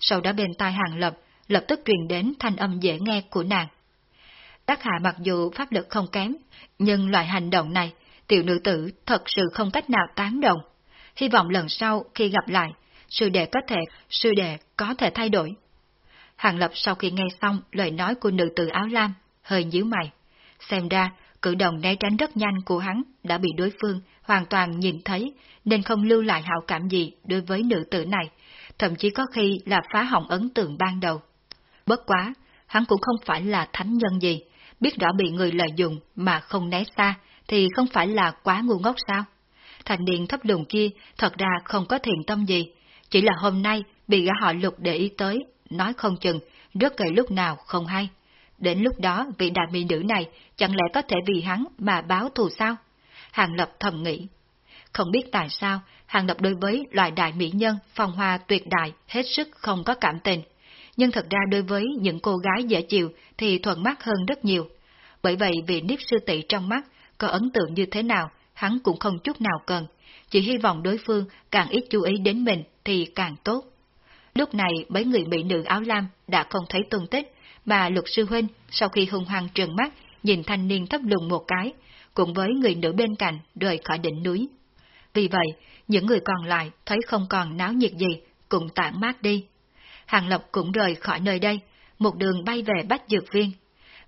sau đó bên tai hàng lập lập tức truyền đến thanh âm dễ nghe của nàng. Đắc hạ mặc dù pháp lực không kém, nhưng loại hành động này, tiểu nữ tử thật sự không cách nào tán đồng. Hy vọng lần sau khi gặp lại, sư đệ có thể, sư đệ có thể thay đổi. Hàng Lập sau khi nghe xong lời nói của nữ tử áo lam, hơi nhíu mày. Xem ra, cử động né tránh rất nhanh của hắn đã bị đối phương hoàn toàn nhìn thấy, nên không lưu lại hảo cảm gì đối với nữ tử này, thậm chí có khi là phá hỏng ấn tượng ban đầu. Bất quá, hắn cũng không phải là thánh nhân gì, biết rõ bị người lợi dụng mà không né xa, thì không phải là quá ngu ngốc sao? Thành niên thấp lùng kia thật ra không có thiện tâm gì, chỉ là hôm nay bị gã họ lục để ý tới, nói không chừng, rất kể lúc nào không hay. Đến lúc đó vị đại mỹ nữ này chẳng lẽ có thể vì hắn mà báo thù sao? Hàng Lập thầm nghĩ. Không biết tại sao, Hàng Lập đối với loại đại mỹ nhân phong hoa tuyệt đại hết sức không có cảm tình. Nhưng thật ra đối với những cô gái dễ chịu thì thuận mắt hơn rất nhiều. Bởi vậy vị nếp sư tỷ trong mắt có ấn tượng như thế nào, hắn cũng không chút nào cần, chỉ hy vọng đối phương càng ít chú ý đến mình thì càng tốt. Lúc này mấy người mỹ nữ áo lam đã không thấy tung tích, mà luật sư huynh sau khi hung hăng trừng mắt nhìn thanh niên thấp lùng một cái, cùng với người nữ bên cạnh rời khỏi đỉnh núi. Vì vậy, những người còn lại thấy không còn náo nhiệt gì, cũng tản mát đi. Hàng Lập cũng rời khỏi nơi đây, một đường bay về Bách Dược Viên.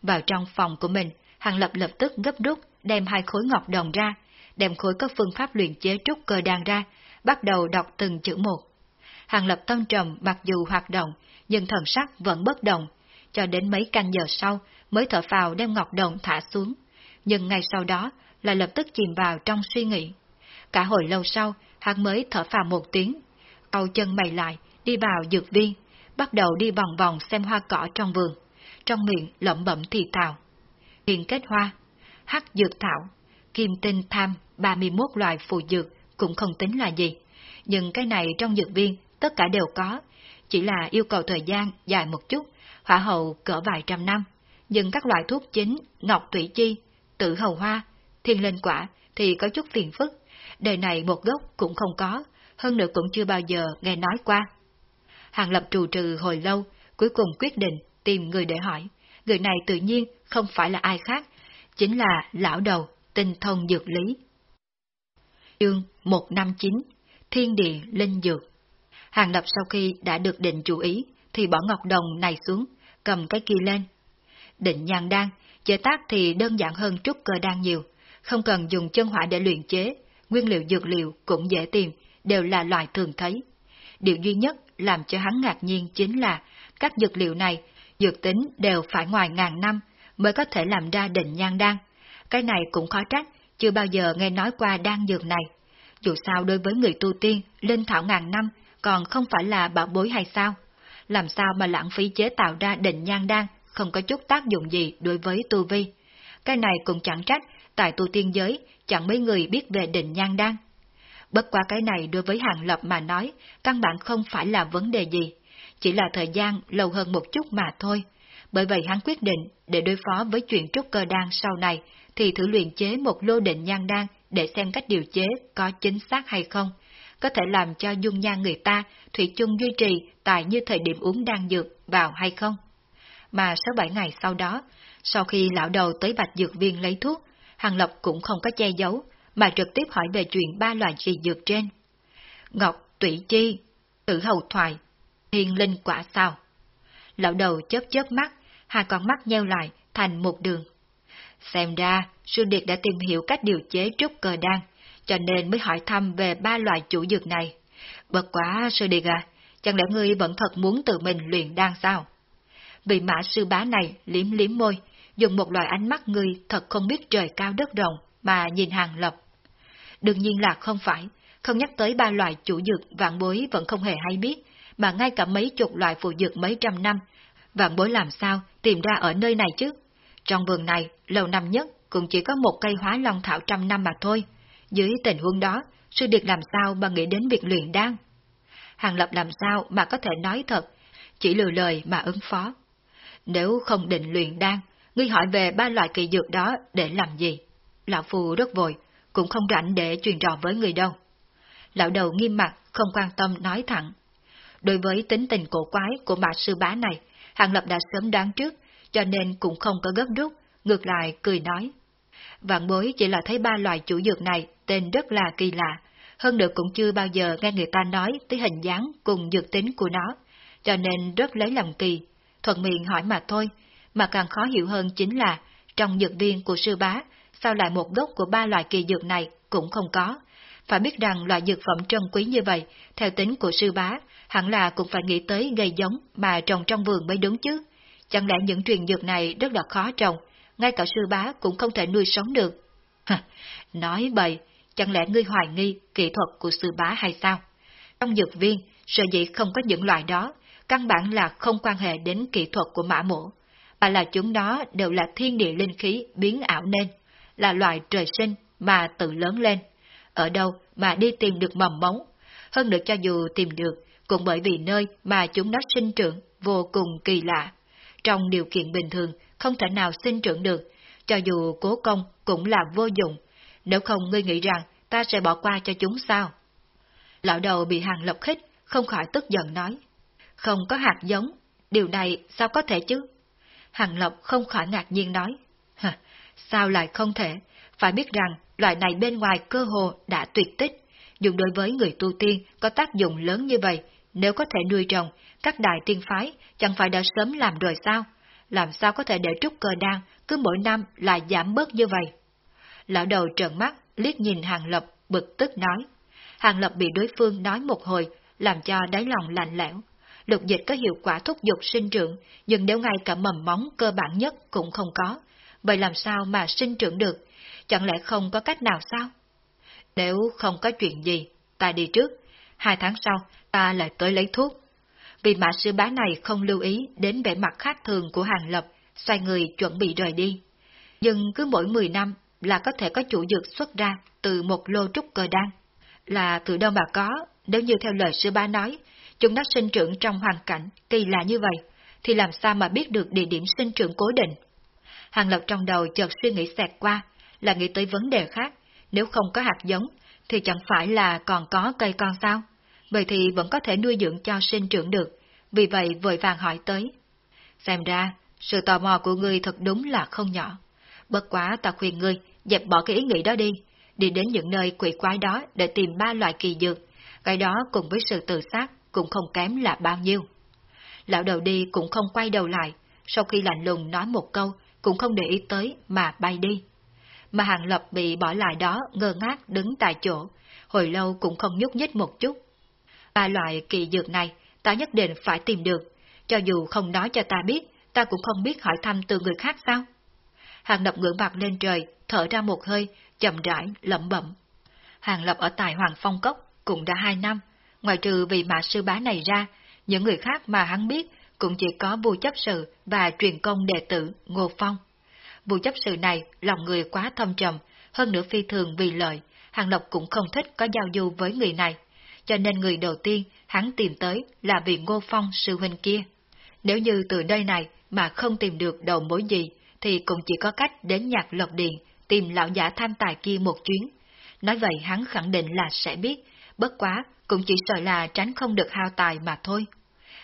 Vào trong phòng của mình, Hàng Lập lập tức gấp rút đem hai khối ngọc đồng ra, đem khối các phương pháp luyện chế trúc cơ đan ra, bắt đầu đọc từng chữ một. Hàng Lập tâm trầm mặc dù hoạt động, nhưng thần sắc vẫn bất động, cho đến mấy canh giờ sau mới thở phào đem ngọc đồng thả xuống, nhưng ngay sau đó là lập tức chìm vào trong suy nghĩ. Cả hồi lâu sau, hắn mới thở phào một tiếng, cầu chân mày lại, đi vào dược viên, bắt đầu đi vòng vòng xem hoa cỏ trong vườn, trong miệng lẩm bẩm thì thào. Hiện kết hoa, hắc dược thảo, kim tinh tham, 31 loại phù dược cũng không tính là gì, nhưng cái này trong dược viên tất cả đều có, chỉ là yêu cầu thời gian dài một chút, hỏa hậu cỡ vài trăm năm, nhưng các loại thuốc chính, ngọc thủy chi, tử hầu hoa, thiên linh quả thì có chút phiền phức, đời này một gốc cũng không có, hơn nữa cũng chưa bao giờ nghe nói qua. Hàng Lập trù trừ hồi lâu, cuối cùng quyết định tìm người để hỏi. Người này tự nhiên không phải là ai khác, chính là lão đầu, tinh thông dược lý. Chương 159 Thiên địa linh dược Hàng Lập sau khi đã được định chủ ý, thì bỏ ngọc đồng này xuống, cầm cái kia lên. Định nhàn đan, chế tác thì đơn giản hơn trúc cơ đan nhiều, không cần dùng chân hỏa để luyện chế, nguyên liệu dược liệu cũng dễ tìm, đều là loại thường thấy. Điều duy nhất làm cho hắn ngạc nhiên chính là các dược liệu này, dược tính đều phải ngoài ngàn năm mới có thể làm ra định nhan đan. Cái này cũng khó trách, chưa bao giờ nghe nói qua đan dược này. Dù sao đối với người tu tiên, linh thảo ngàn năm còn không phải là bảo bối hay sao? Làm sao mà lãng phí chế tạo ra định nhan đan không có chút tác dụng gì đối với tu vi? Cái này cũng chẳng trách, tại tu tiên giới chẳng mấy người biết về định nhan đan. Bất qua cái này đối với Hàng Lập mà nói, căn bản không phải là vấn đề gì, chỉ là thời gian lâu hơn một chút mà thôi. Bởi vậy hắn quyết định để đối phó với chuyện trúc cơ đan sau này, thì thử luyện chế một lô định nhan đan để xem cách điều chế có chính xác hay không, có thể làm cho dung nhan người ta thủy chung duy trì tại như thời điểm uống đan dược vào hay không. Mà sáu bảy ngày sau đó, sau khi lão đầu tới bạch dược viên lấy thuốc, Hàng Lập cũng không có che giấu, mà trực tiếp hỏi về chuyện ba loại trì dược trên. Ngọc, tủy chi, tử hầu thoại, thiên linh quả sao? Lão đầu chớp chớp mắt, hai con mắt nheo lại thành một đường. Xem ra, sư điệt đã tìm hiểu cách điều chế trúc cờ đan, cho nên mới hỏi thăm về ba loại chủ dược này. Bất quá sư điệt à, chẳng lẽ ngươi vẫn thật muốn tự mình luyện đan sao? Vị mã sư bá này liếm liếm môi, dùng một loại ánh mắt ngươi thật không biết trời cao đất rộng mà nhìn hàng lập. Đương nhiên là không phải, không nhắc tới ba loại chủ dược vạn bối vẫn không hề hay biết, mà ngay cả mấy chục loại phụ dược mấy trăm năm, vạn bối làm sao tìm ra ở nơi này chứ? Trong vườn này, lâu năm nhất cũng chỉ có một cây hóa long thảo trăm năm mà thôi. Dưới tình huống đó, sư điệt làm sao mà nghĩ đến việc luyện đan? Hàng Lập làm sao mà có thể nói thật, chỉ lừa lời mà ứng phó. Nếu không định luyện đan, ngươi hỏi về ba loại kỳ dược đó để làm gì? Lão Phù rất vội, cũng không rảnh để truyền trò với người đâu. Lão đầu nghiêm mặt, không quan tâm nói thẳng. Đối với tính tình cổ quái của bà sư bá này, Hàng Lập đã sớm đoán trước, cho nên cũng không có gấp rút, ngược lại cười nói. Vạn bối chỉ là thấy ba loại chủ dược này tên rất là kỳ lạ, hơn nữa cũng chưa bao giờ nghe người ta nói tới hình dáng cùng dược tính của nó, cho nên rất lấy làm kỳ, thuận miệng hỏi mà thôi, mà càng khó hiểu hơn chính là trong dược viên của sư bá sao lại một gốc của ba loại kỳ dược này cũng không có. Phải biết rằng loại dược phẩm trân quý như vậy, theo tính của sư bá, hẳn là cũng phải nghĩ tới gây giống mà trồng trong vườn mới đúng chứ. Chẳng lẽ những truyền dược này rất là khó trồng, ngay cả sư bá cũng không thể nuôi sống được. Nói bậy, chẳng lẽ ngươi hoài nghi kỹ thuật của sư bá hay sao? Trong dược viên, sở dĩ không có những loại đó, căn bản là không quan hệ đến kỹ thuật của mã mổ, mà là chúng đó đều là thiên địa linh khí biến ảo nên, là loại trời sinh mà tự lớn lên. Ở đâu mà đi tìm được mầm mống? Hơn nữa cho dù tìm được, cũng bởi vì nơi mà chúng nó sinh trưởng vô cùng kỳ lạ. Trong điều kiện bình thường, không thể nào sinh trưởng được, cho dù cố công cũng là vô dụng, nếu không ngươi nghĩ rằng ta sẽ bỏ qua cho chúng sao? Lão đầu bị hàng lập khích, không khỏi tức giận nói. Không có hạt giống, điều này sao có thể chứ? Hàng lập không khỏi ngạc nhiên nói. Hả, sao lại không thể? Phải biết rằng loại này bên ngoài cơ hồ đã tuyệt tích, dùng đối với người tu tiên có tác dụng lớn như vậy, nếu có thể nuôi trồng, các đại tiên phái chẳng phải đã sớm làm rồi sao? Làm sao có thể để trúc cơ đan cứ mỗi năm lại giảm bớt như vậy? Lão đầu trợn mắt, liếc nhìn Hàng Lập, bực tức nói. Hàng Lập bị đối phương nói một hồi, làm cho đáy lòng lạnh lẽo. Lục dịch có hiệu quả thúc giục sinh trưởng, nhưng nếu ngay cả mầm móng cơ bản nhất cũng không có, vậy làm sao mà sinh trưởng được? Chẳng lẽ không có cách nào sao? Nếu không có chuyện gì, ta đi trước, hai tháng sau ta lại tới lấy thuốc. Vì mã sư bá này không lưu ý đến vẻ mặt khác thường của Hàng Lập, xoay người chuẩn bị rời đi. Nhưng cứ mỗi 10 năm là có thể có chủ dược xuất ra từ một lô trúc cờ đan. Là từ đâu mà có, nếu như theo lời sư bá nói, chúng nó sinh trưởng trong hoàn cảnh kỳ lạ như vậy, thì làm sao mà biết được địa điểm sinh trưởng cố định? Hàng Lập trong đầu chợt suy nghĩ xẹt qua, là nghĩ tới vấn đề khác, nếu không có hạt giống, thì chẳng phải là còn có cây con sao? Vậy thì vẫn có thể nuôi dưỡng cho sinh trưởng được, vì vậy vội vàng hỏi tới. Xem ra, sự tò mò của ngươi thật đúng là không nhỏ. Bất quá ta khuyên ngươi, dẹp bỏ cái ý nghĩ đó đi, đi đến những nơi quỷ quái đó để tìm ba loại kỳ dược, cái đó cùng với sự tự sát cũng không kém là bao nhiêu. Lão đầu đi cũng không quay đầu lại, sau khi lạnh lùng nói một câu, cũng không để ý tới mà bay đi. Mà Hàng Lập bị bỏ lại đó ngơ ngác đứng tại chỗ, hồi lâu cũng không nhúc nhích một chút. Ba loại kỳ dược này ta nhất định phải tìm được, cho dù không nói cho ta biết, ta cũng không biết hỏi thăm từ người khác sao. Hàng Lập ngưỡng mặt lên trời, thở ra một hơi, chậm rãi, lẩm bẩm. Hàng Lập ở tại Hoàng Phong Cốc cũng đã hai năm, ngoài trừ vì mã sư bá này ra, những người khác mà hắn biết cũng chỉ có vua chấp sự và truyền công đệ tử Ngô Phong. Vua chấp sự này lòng người quá thâm trầm, hơn nữa phi thường vì lợi, Hàng Lập cũng không thích có giao du với người này, cho nên người đầu tiên hắn tìm tới là vị Ngô Phong sư huynh kia. Nếu như từ nơi này mà không tìm được đầu mối gì, thì cũng chỉ có cách đến nhạc lộc điện tìm lão giả tham tài kia một chuyến. Nói vậy hắn khẳng định là sẽ biết, bất quá cũng chỉ sợ là tránh không được hao tài mà thôi.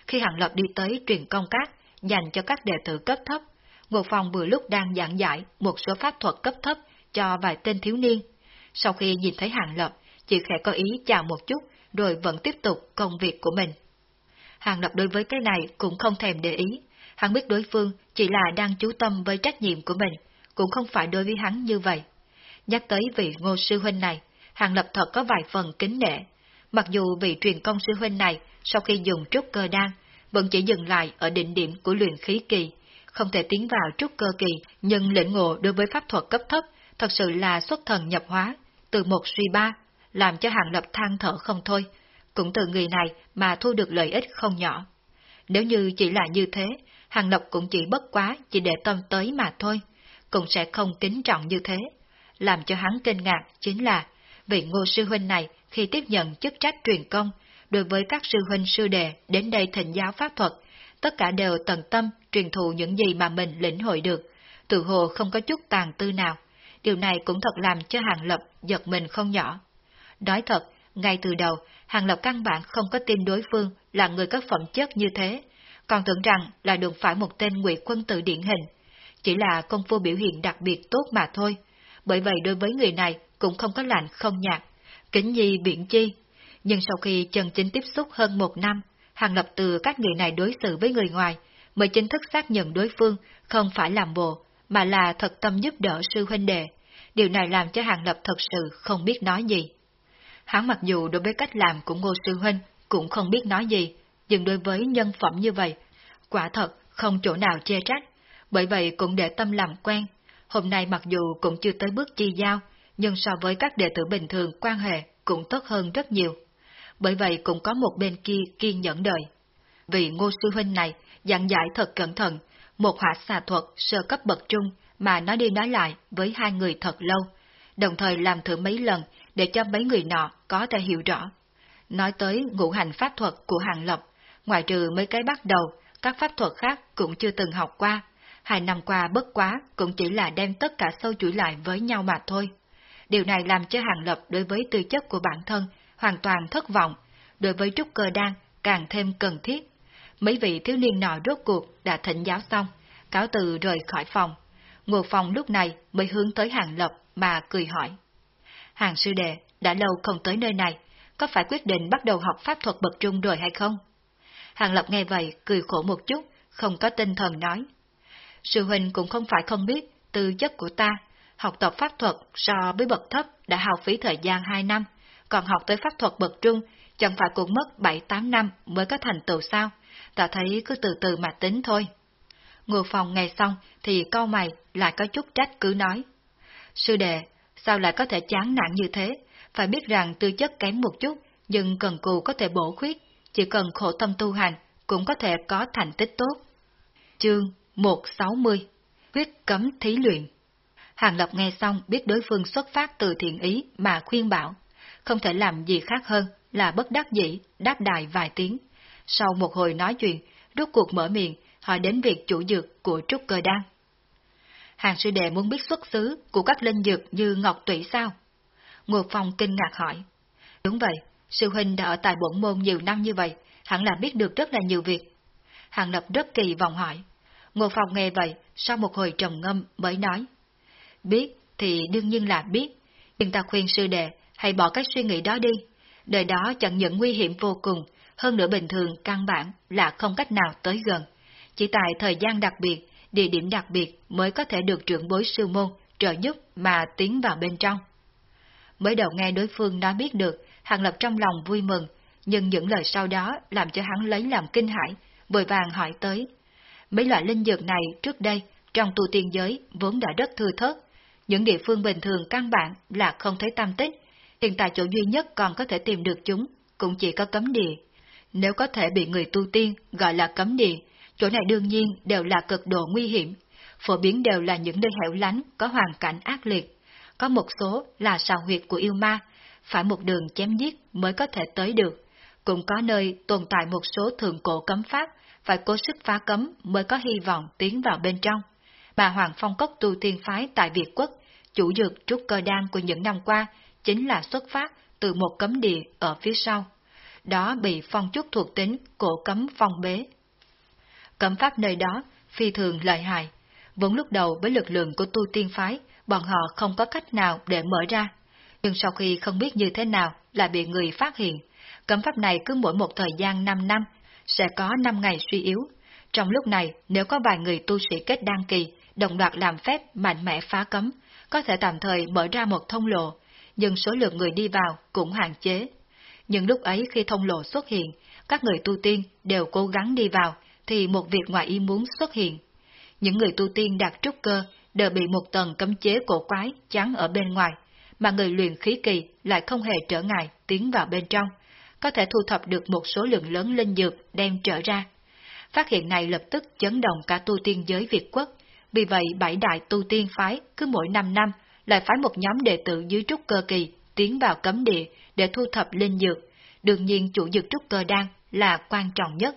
Khi Hàng Lập đi tới truyền công các, dành cho các đệ tử cấp thấp, Ngô Phong vừa lúc đang giảng giải một số pháp thuật cấp thấp cho vài tên thiếu niên. Sau khi nhìn thấy Hàng Lập, chỉ khẽ có ý chào một chút, rồi vẫn tiếp tục công việc của mình. Hàng Lập đối với cái này cũng không thèm để ý, hắn biết đối phương chỉ là đang chú tâm với trách nhiệm của mình, cũng không phải đối với hắn như vậy. Nhắc tới vị ngô sư huynh này, Hàng Lập thật có vài phần kính nể. Mặc dù vị truyền công sư huynh này sau khi dùng trúc cơ đan, vẫn chỉ dừng lại ở định điểm của luyện khí kỳ, không thể tiến vào trúc cơ kỳ, nhưng lĩnh ngộ đối với pháp thuật cấp thấp thật sự là xuất thần nhập hóa, từ một suy ba, làm cho Hàng Lập than thở không thôi, cũng từ người này mà thu được lợi ích không nhỏ. Nếu như chỉ là như thế, Hàng Lập cũng chỉ bất quá chỉ để tâm tới mà thôi, cũng sẽ không kính trọng như thế. Làm cho hắn kinh ngạc chính là, vị ngô sư huynh này khi tiếp nhận chức trách truyền công, đối với các sư huynh sư đệ đến đây thịnh giáo pháp thuật, tất cả đều tận tâm truyền thụ những gì mà mình lĩnh hội được, tự hồ không có chút tàn tư nào. Điều này cũng thật làm cho Hàng Lập giật mình không nhỏ. Nói thật, ngay từ đầu, Hàng Lập căn bản không có tin đối phương là người có phẩm chất như thế, còn tưởng rằng là đụng phải một tên ngụy quân tử điển hình. Chỉ là công phu biểu hiện đặc biệt tốt mà thôi, bởi vậy đối với người này cũng không có lạnh không nhạt, kính nhi biện chi. Nhưng sau khi chân chính tiếp xúc hơn một năm, Hàng Lập từ các người này đối xử với người ngoài, mới chính thức xác nhận đối phương không phải làm bộ, mà là thật tâm giúp đỡ sư huynh đệ. Điều này làm cho Hàng Lập thật sự không biết nói gì. Hắn mặc dù đối với cách làm của Ngô Sư Huynh cũng không biết nói gì, nhưng đối với nhân phẩm như vậy, quả thật không chỗ nào chê trách, bởi vậy cũng để tâm làm quen. Hôm nay mặc dù cũng chưa tới bước chi giao, nhưng so với các đệ tử bình thường quan hệ cũng tốt hơn rất nhiều. Bởi vậy cũng có một bên kia kiên nhẫn đợi. Vì ngô sư huynh này dặn giải thật cẩn thận, một hỏa xà thuật sơ cấp bậc trung mà nói đi nói lại với hai người thật lâu, đồng thời làm thử mấy lần để cho mấy người nọ có thể hiểu rõ. Nói tới ngũ hành pháp thuật của Hàng Lập, ngoài trừ mấy cái bắt đầu, các pháp thuật khác cũng chưa từng học qua, Hai năm qua bất quá cũng chỉ là đem tất cả sâu chuỗi lại với nhau mà thôi. Điều này làm cho Hàng Lập đối với tư chất của bản thân hoàn toàn thất vọng, đối với trúc cơ đan càng thêm cần thiết. Mấy vị thiếu niên nọ rốt cuộc đã thỉnh giáo xong, cáo từ rời khỏi phòng. Ngô phòng lúc này mới hướng tới Hàng Lập mà cười hỏi. Hàng sư đệ, đã lâu không tới nơi này, có phải quyết định bắt đầu học pháp thuật bậc trung rồi hay không? Hàng Lập nghe vậy, cười khổ một chút, không có tinh thần nói. Sư huynh cũng không phải không biết tư chất của ta, học tập pháp thuật so với bậc thấp đã hao phí thời gian 2 năm, còn học tới pháp thuật bậc trung chẳng phải cũng mất 7-8 năm mới có thành tựu sao, ta thấy cứ từ từ mà tính thôi. Ngô phòng ngày xong thì câu mày lại có chút trách cứ nói. Sư đệ, sao lại có thể chán nản như thế, phải biết rằng tư chất kém một chút, nhưng cần cù có thể bổ khuyết, chỉ cần khổ tâm tu hành cũng có thể có thành tích tốt. Chương 160 Quyết cấm thí luyện Hàng Lập nghe xong biết đối phương xuất phát từ thiện ý mà khuyên bảo, không thể làm gì khác hơn là bất đắc dĩ đáp đài vài tiếng. Sau một hồi nói chuyện, rốt cuộc mở miệng hỏi đến việc chủ dược của trúc cơ đan. Hàng sư đệ muốn biết xuất xứ của các linh dược như ngọc tủy sao? Ngô Phong kinh ngạc hỏi. Đúng vậy, sư huynh đã ở tại bổn môn nhiều năm như vậy, hẳn là biết được rất là nhiều việc. Hàng Lập rất kỳ vọng hỏi. Ngô Phong nghe vậy, sau một hồi trầm ngâm mới nói. Biết thì đương nhiên là biết, nhưng ta khuyên sư đệ hãy bỏ cái suy nghĩ đó đi. Đời đó chẳng những nguy hiểm vô cùng, hơn nữa bình thường căn bản là không cách nào tới gần. Chỉ tại thời gian đặc biệt, địa điểm đặc biệt mới có thể được trưởng bối sư môn trợ giúp mà tiến vào bên trong. Mới đầu nghe đối phương nói biết được, Hàng Lập trong lòng vui mừng, nhưng những lời sau đó làm cho hắn lấy làm kinh hãi, vội vàng hỏi tới. Mấy loại linh dược này trước đây, trong tu tiên giới vốn đã rất thưa thớt, những địa phương bình thường căn bản là không thấy tam tích, hiện tại chỗ duy nhất còn có thể tìm được chúng, cũng chỉ có cấm địa. Nếu có thể bị người tu tiên gọi là cấm địa, chỗ này đương nhiên đều là cực độ nguy hiểm, phổ biến đều là những nơi hẻo lánh có hoàn cảnh ác liệt, có một số là sào huyệt của yêu ma, phải một đường chém giết mới có thể tới được, cũng có nơi tồn tại một số thượng cổ cấm pháp, phải cố sức phá cấm mới có hy vọng tiến vào bên trong. Mà Hoàng Phong Cốc tu tiên phái tại Việt Quốc, chủ dược trúc cơ đan của những năm qua, chính là xuất phát từ một cấm địa ở phía sau. Đó bị phong chút thuộc tính cổ cấm phong bế. Cấm pháp nơi đó phi thường lợi hại, vốn lúc đầu với lực lượng của tu tiên phái, bọn họ không có cách nào để mở ra. Nhưng sau khi không biết như thế nào là bị người phát hiện, cấm pháp này cứ mỗi một thời gian 5 năm sẽ có 5 ngày suy yếu. Trong lúc này, nếu có vài người tu sĩ kết đăng kỳ, đồng loạt làm phép mạnh mẽ phá cấm, có thể tạm thời mở ra một thông lộ, nhưng số lượng người đi vào cũng hạn chế. Nhưng lúc ấy khi thông lộ xuất hiện, các người tu tiên đều cố gắng đi vào, thì một việc ngoài ý muốn xuất hiện. Những người tu tiên đạt trúc cơ đều bị một tầng cấm chế cổ quái chắn ở bên ngoài, mà người luyện khí kỳ lại không hề trở ngại tiến vào bên trong, có thể thu thập được một số lượng lớn linh dược đem trở ra. Phát hiện này lập tức chấn động cả tu tiên giới Việt quốc, vì vậy bảy đại tu tiên phái cứ mỗi năm năm lại phái một nhóm đệ tử dưới trúc cơ kỳ tiến vào cấm địa để thu thập linh dược, đương nhiên chủ dược trúc cơ đan là quan trọng nhất.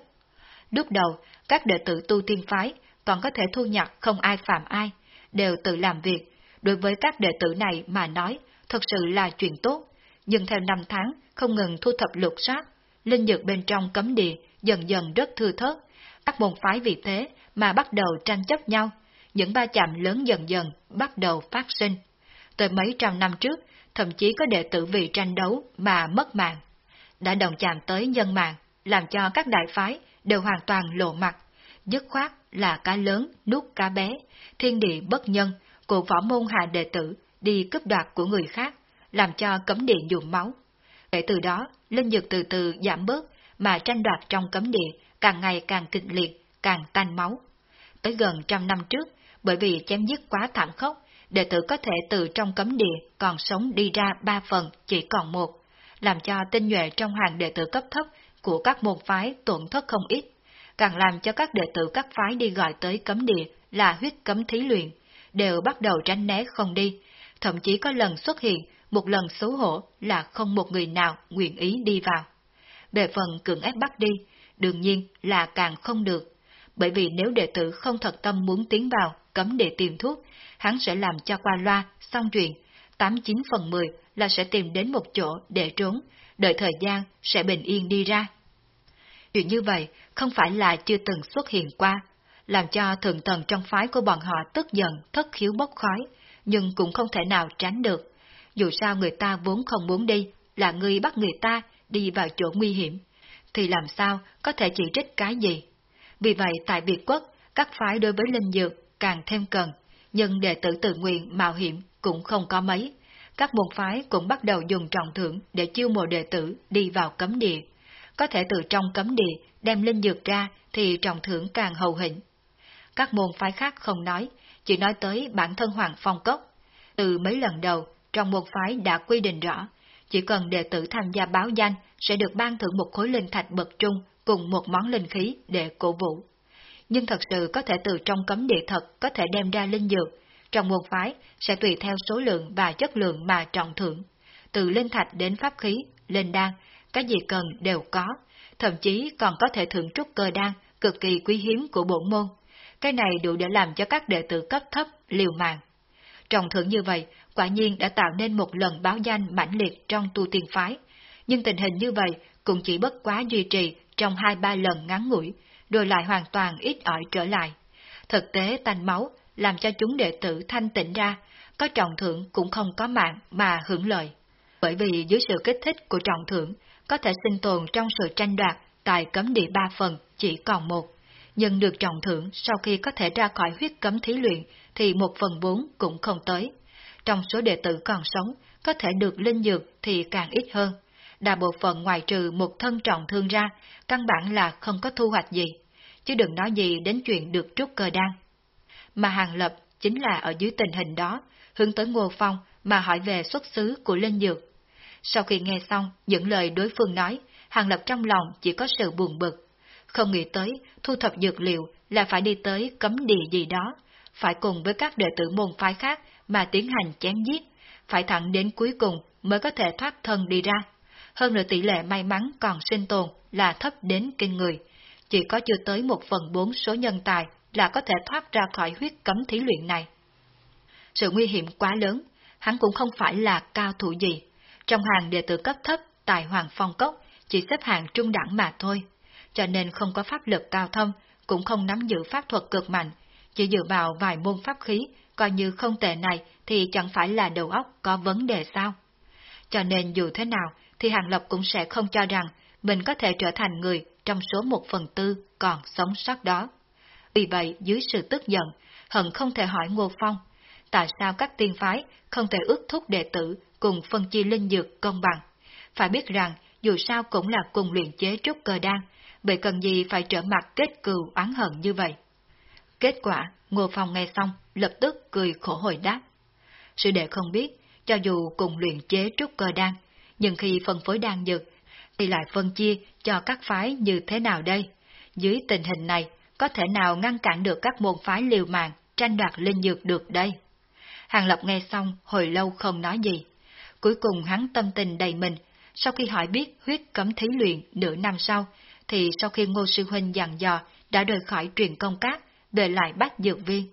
Lúc đầu, các đệ tử tu tiên phái còn có thể thu nhặt không ai phạm ai, đều tự làm việc. Đối với các đệ tử này mà nói, thật sự là chuyện tốt. Nhưng theo năm tháng, không ngừng thu thập lục soát, linh dược bên trong cấm địa dần dần rất thưa thớt. Các môn phái vì thế mà bắt đầu tranh chấp nhau, những ba chạm lớn dần dần bắt đầu phát sinh. Tới mấy trăm năm trước, thậm chí có đệ tử vì tranh đấu mà mất mạng. Đã đồng chạm tới nhân mạng, làm cho các đại phái đều hoàn toàn lộ mặt, dứt khoát là cá lớn nuốt cá bé, thiên địa bất nhân, của võ môn hạ đệ tử đi cướp đoạt của người khác, làm cho cấm địa nhuộm máu. Kể từ đó, linh dược từ từ giảm bớt, mà tranh đoạt trong cấm địa càng ngày càng kịch liệt, càng tan máu. Tới gần trăm năm trước, bởi vì chém giết quá thảm khốc, đệ tử có thể từ trong cấm địa còn sống đi ra ba phần chỉ còn một, làm cho tinh nhuệ trong hàng đệ tử cấp thấp của các môn phái tổn thất không ít, càng làm cho các đệ tử các phái đi gọi tới cấm địa là huyết cấm thí luyện, đều bắt đầu tránh né không đi, thậm chí có lần xuất hiện một lần xấu hổ là không một người nào nguyện ý đi vào. Về phần cưỡng ép bắt đi, đương nhiên là càng không được. bởi vì nếu đệ tử không thật tâm muốn tiến vào cấm để tìm thuốc, hắn sẽ làm cho qua loa, xong chuyện, 89 phần 10 là sẽ tìm đến một chỗ để trốn, đợi thời gian sẽ bình yên đi ra. Chuyện như vậy không phải là chưa từng xuất hiện qua, làm cho thượng tầng trong phái của bọn họ tức giận, thất khiếu bốc khói, nhưng cũng không thể nào tránh được. Dù sao người ta vốn không muốn đi, là người bắt người ta đi vào chỗ nguy hiểm, thì làm sao có thể chỉ trích cái gì? Vì vậy tại Việt Quốc, các phái đối với linh dược càng thêm cần, nhưng đệ tử tự nguyện mạo hiểm cũng không có mấy. Các môn phái cũng bắt đầu dùng trọng thưởng để chiêu mộ đệ tử đi vào cấm địa. Có thể từ trong cấm địa đem linh dược ra thì trọng thưởng càng hầu hĩnh. Các môn phái khác không nói, chỉ nói tới bản thân Hoàng Phong Cốc. Từ mấy lần đầu, trong môn phái đã quy định rõ, chỉ cần đệ tử tham gia báo danh sẽ được ban thưởng một khối linh thạch bậc trung cùng một món linh khí để cổ vũ. Nhưng thật sự có thể từ trong cấm địa thật có thể đem ra linh dược, trong môn phái sẽ tùy theo số lượng và chất lượng mà trọng thưởng. Từ linh thạch đến pháp khí, linh đan, cái gì cần đều có, thậm chí còn có thể thưởng trúc cơ đan cực kỳ quý hiếm của bổn môn. Cái này đủ để làm cho các đệ tử cấp thấp liều mạng. Trọng thưởng như vậy, quả nhiên đã tạo nên một lần báo danh mãnh liệt trong tu tiên phái. Nhưng tình hình như vậy cũng chỉ bất quá duy trì trong hai ba lần ngắn ngủi, rồi lại hoàn toàn ít ỏi trở lại. Thực tế tanh máu làm cho chúng đệ tử thanh tịnh ra, có trọng thưởng cũng không có mạng mà hưởng lợi. Bởi vì dưới sự kích thích của trọng thưởng, có thể sinh tồn trong sự tranh đoạt tại cấm địa ba phần chỉ còn một. Nhưng được trọng thưởng sau khi có thể ra khỏi huyết cấm thí luyện thì một phần bốn cũng không tới. Trong số đệ tử còn sống, có thể được linh dược thì càng ít hơn. Đa bộ phận ngoài trừ một thân trọng thương ra, căn bản là không có thu hoạch gì, chứ đừng nói gì đến chuyện được trút cơ đan. Mà Hàng Lập chính là ở dưới tình hình đó, hướng tới Ngô Phong mà hỏi về xuất xứ của linh dược. Sau khi nghe xong những lời đối phương nói, Hàng Lập trong lòng chỉ có sự buồn bực. Không nghĩ tới thu thập dược liệu là phải đi tới cấm địa gì đó, phải cùng với các đệ tử môn phái khác mà tiến hành chém giết, phải thẳng đến cuối cùng mới có thể thoát thân đi ra. Hơn nữa tỷ lệ may mắn còn sinh tồn là thấp đến kinh người, chỉ có chưa tới một phần bốn số nhân tài là có thể thoát ra khỏi huyết cấm thí luyện này. Sự nguy hiểm quá lớn, hắn cũng không phải là cao thủ gì. Trong hàng đệ tử cấp thấp tại Hoàng Phong Cốc chỉ xếp hạng trung đẳng mà thôi, cho nên không có pháp lực cao thâm, cũng không nắm giữ pháp thuật cực mạnh, chỉ dựa vào vài môn pháp khí, coi như không tệ này thì chẳng phải là đầu óc có vấn đề sao. Cho nên dù thế nào thì Hàng Lập cũng sẽ không cho rằng mình có thể trở thành người trong số một phần tư còn sống sót đó. Vì vậy, dưới sự tức giận, hận không thể hỏi Ngô Phong, tại sao các tiên phái không thể ước thúc đệ tử cùng phân chia linh dược công bằng. Phải biết rằng, dù sao cũng là cùng luyện chế trúc cơ đan, vậy cần gì phải trở mặt kết cừu oán hận như vậy. Kết quả, Ngô Phong nghe xong, lập tức cười khổ hồi đáp. Sự đệ không biết, cho dù cùng luyện chế trúc cơ đan, nhưng khi phân phối đan dược, thì lại phân chia cho các phái như thế nào đây? Dưới tình hình này, có thể nào ngăn cản được các môn phái liều mạng tranh đoạt linh dược được đây? Hàng Lập nghe xong, hồi lâu không nói gì. Cuối cùng hắn tâm tình đầy mình, sau khi hỏi biết huyết cấm thí luyện nửa năm sau, thì sau khi Ngô Sư Huynh dặn dò, đã rời khỏi truyền công cát, về lại bắt dược viên.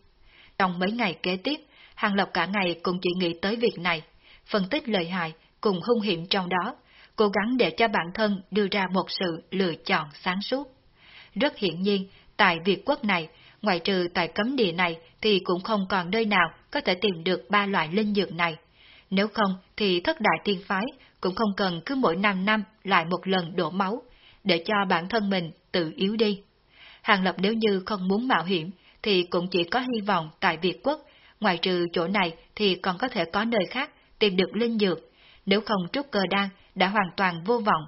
Trong mấy ngày kế tiếp, Hàng Lập cả ngày cũng chỉ nghĩ tới việc này, phân tích lợi hại cùng hung hiểm trong đó, cố gắng để cho bản thân đưa ra một sự lựa chọn sáng suốt. Rất hiển nhiên, tại Việt quốc này, ngoại trừ tại cấm địa này thì cũng không còn nơi nào có thể tìm được ba loại linh dược này. Nếu không thì thất đại tiên phái cũng không cần cứ mỗi năm năm lại một lần đổ máu, để cho bản thân mình tự yếu đi. Hàng Lập nếu như không muốn mạo hiểm thì cũng chỉ có hy vọng tại Việt quốc, ngoài trừ chỗ này thì còn có thể có nơi khác tìm được linh dược, nếu không trúc cơ đan đã hoàn toàn vô vọng.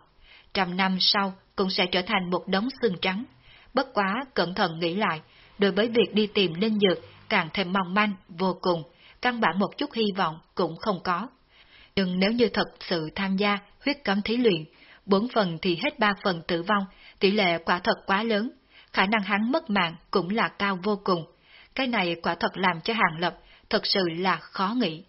Trăm năm sau cũng sẽ trở thành một đống xương trắng. Bất quá cẩn thận nghĩ lại, đối với việc đi tìm linh dược càng thêm mong manh, vô cùng, căn bản một chút hy vọng cũng không có. Nhưng nếu như thật sự tham gia huyết cấm thí luyện, bốn phần thì hết ba phần tử vong, tỷ lệ quả thật quá lớn, khả năng hắn mất mạng cũng là cao vô cùng. Cái này quả thật làm cho Hàng Lập thật sự là khó nghĩ.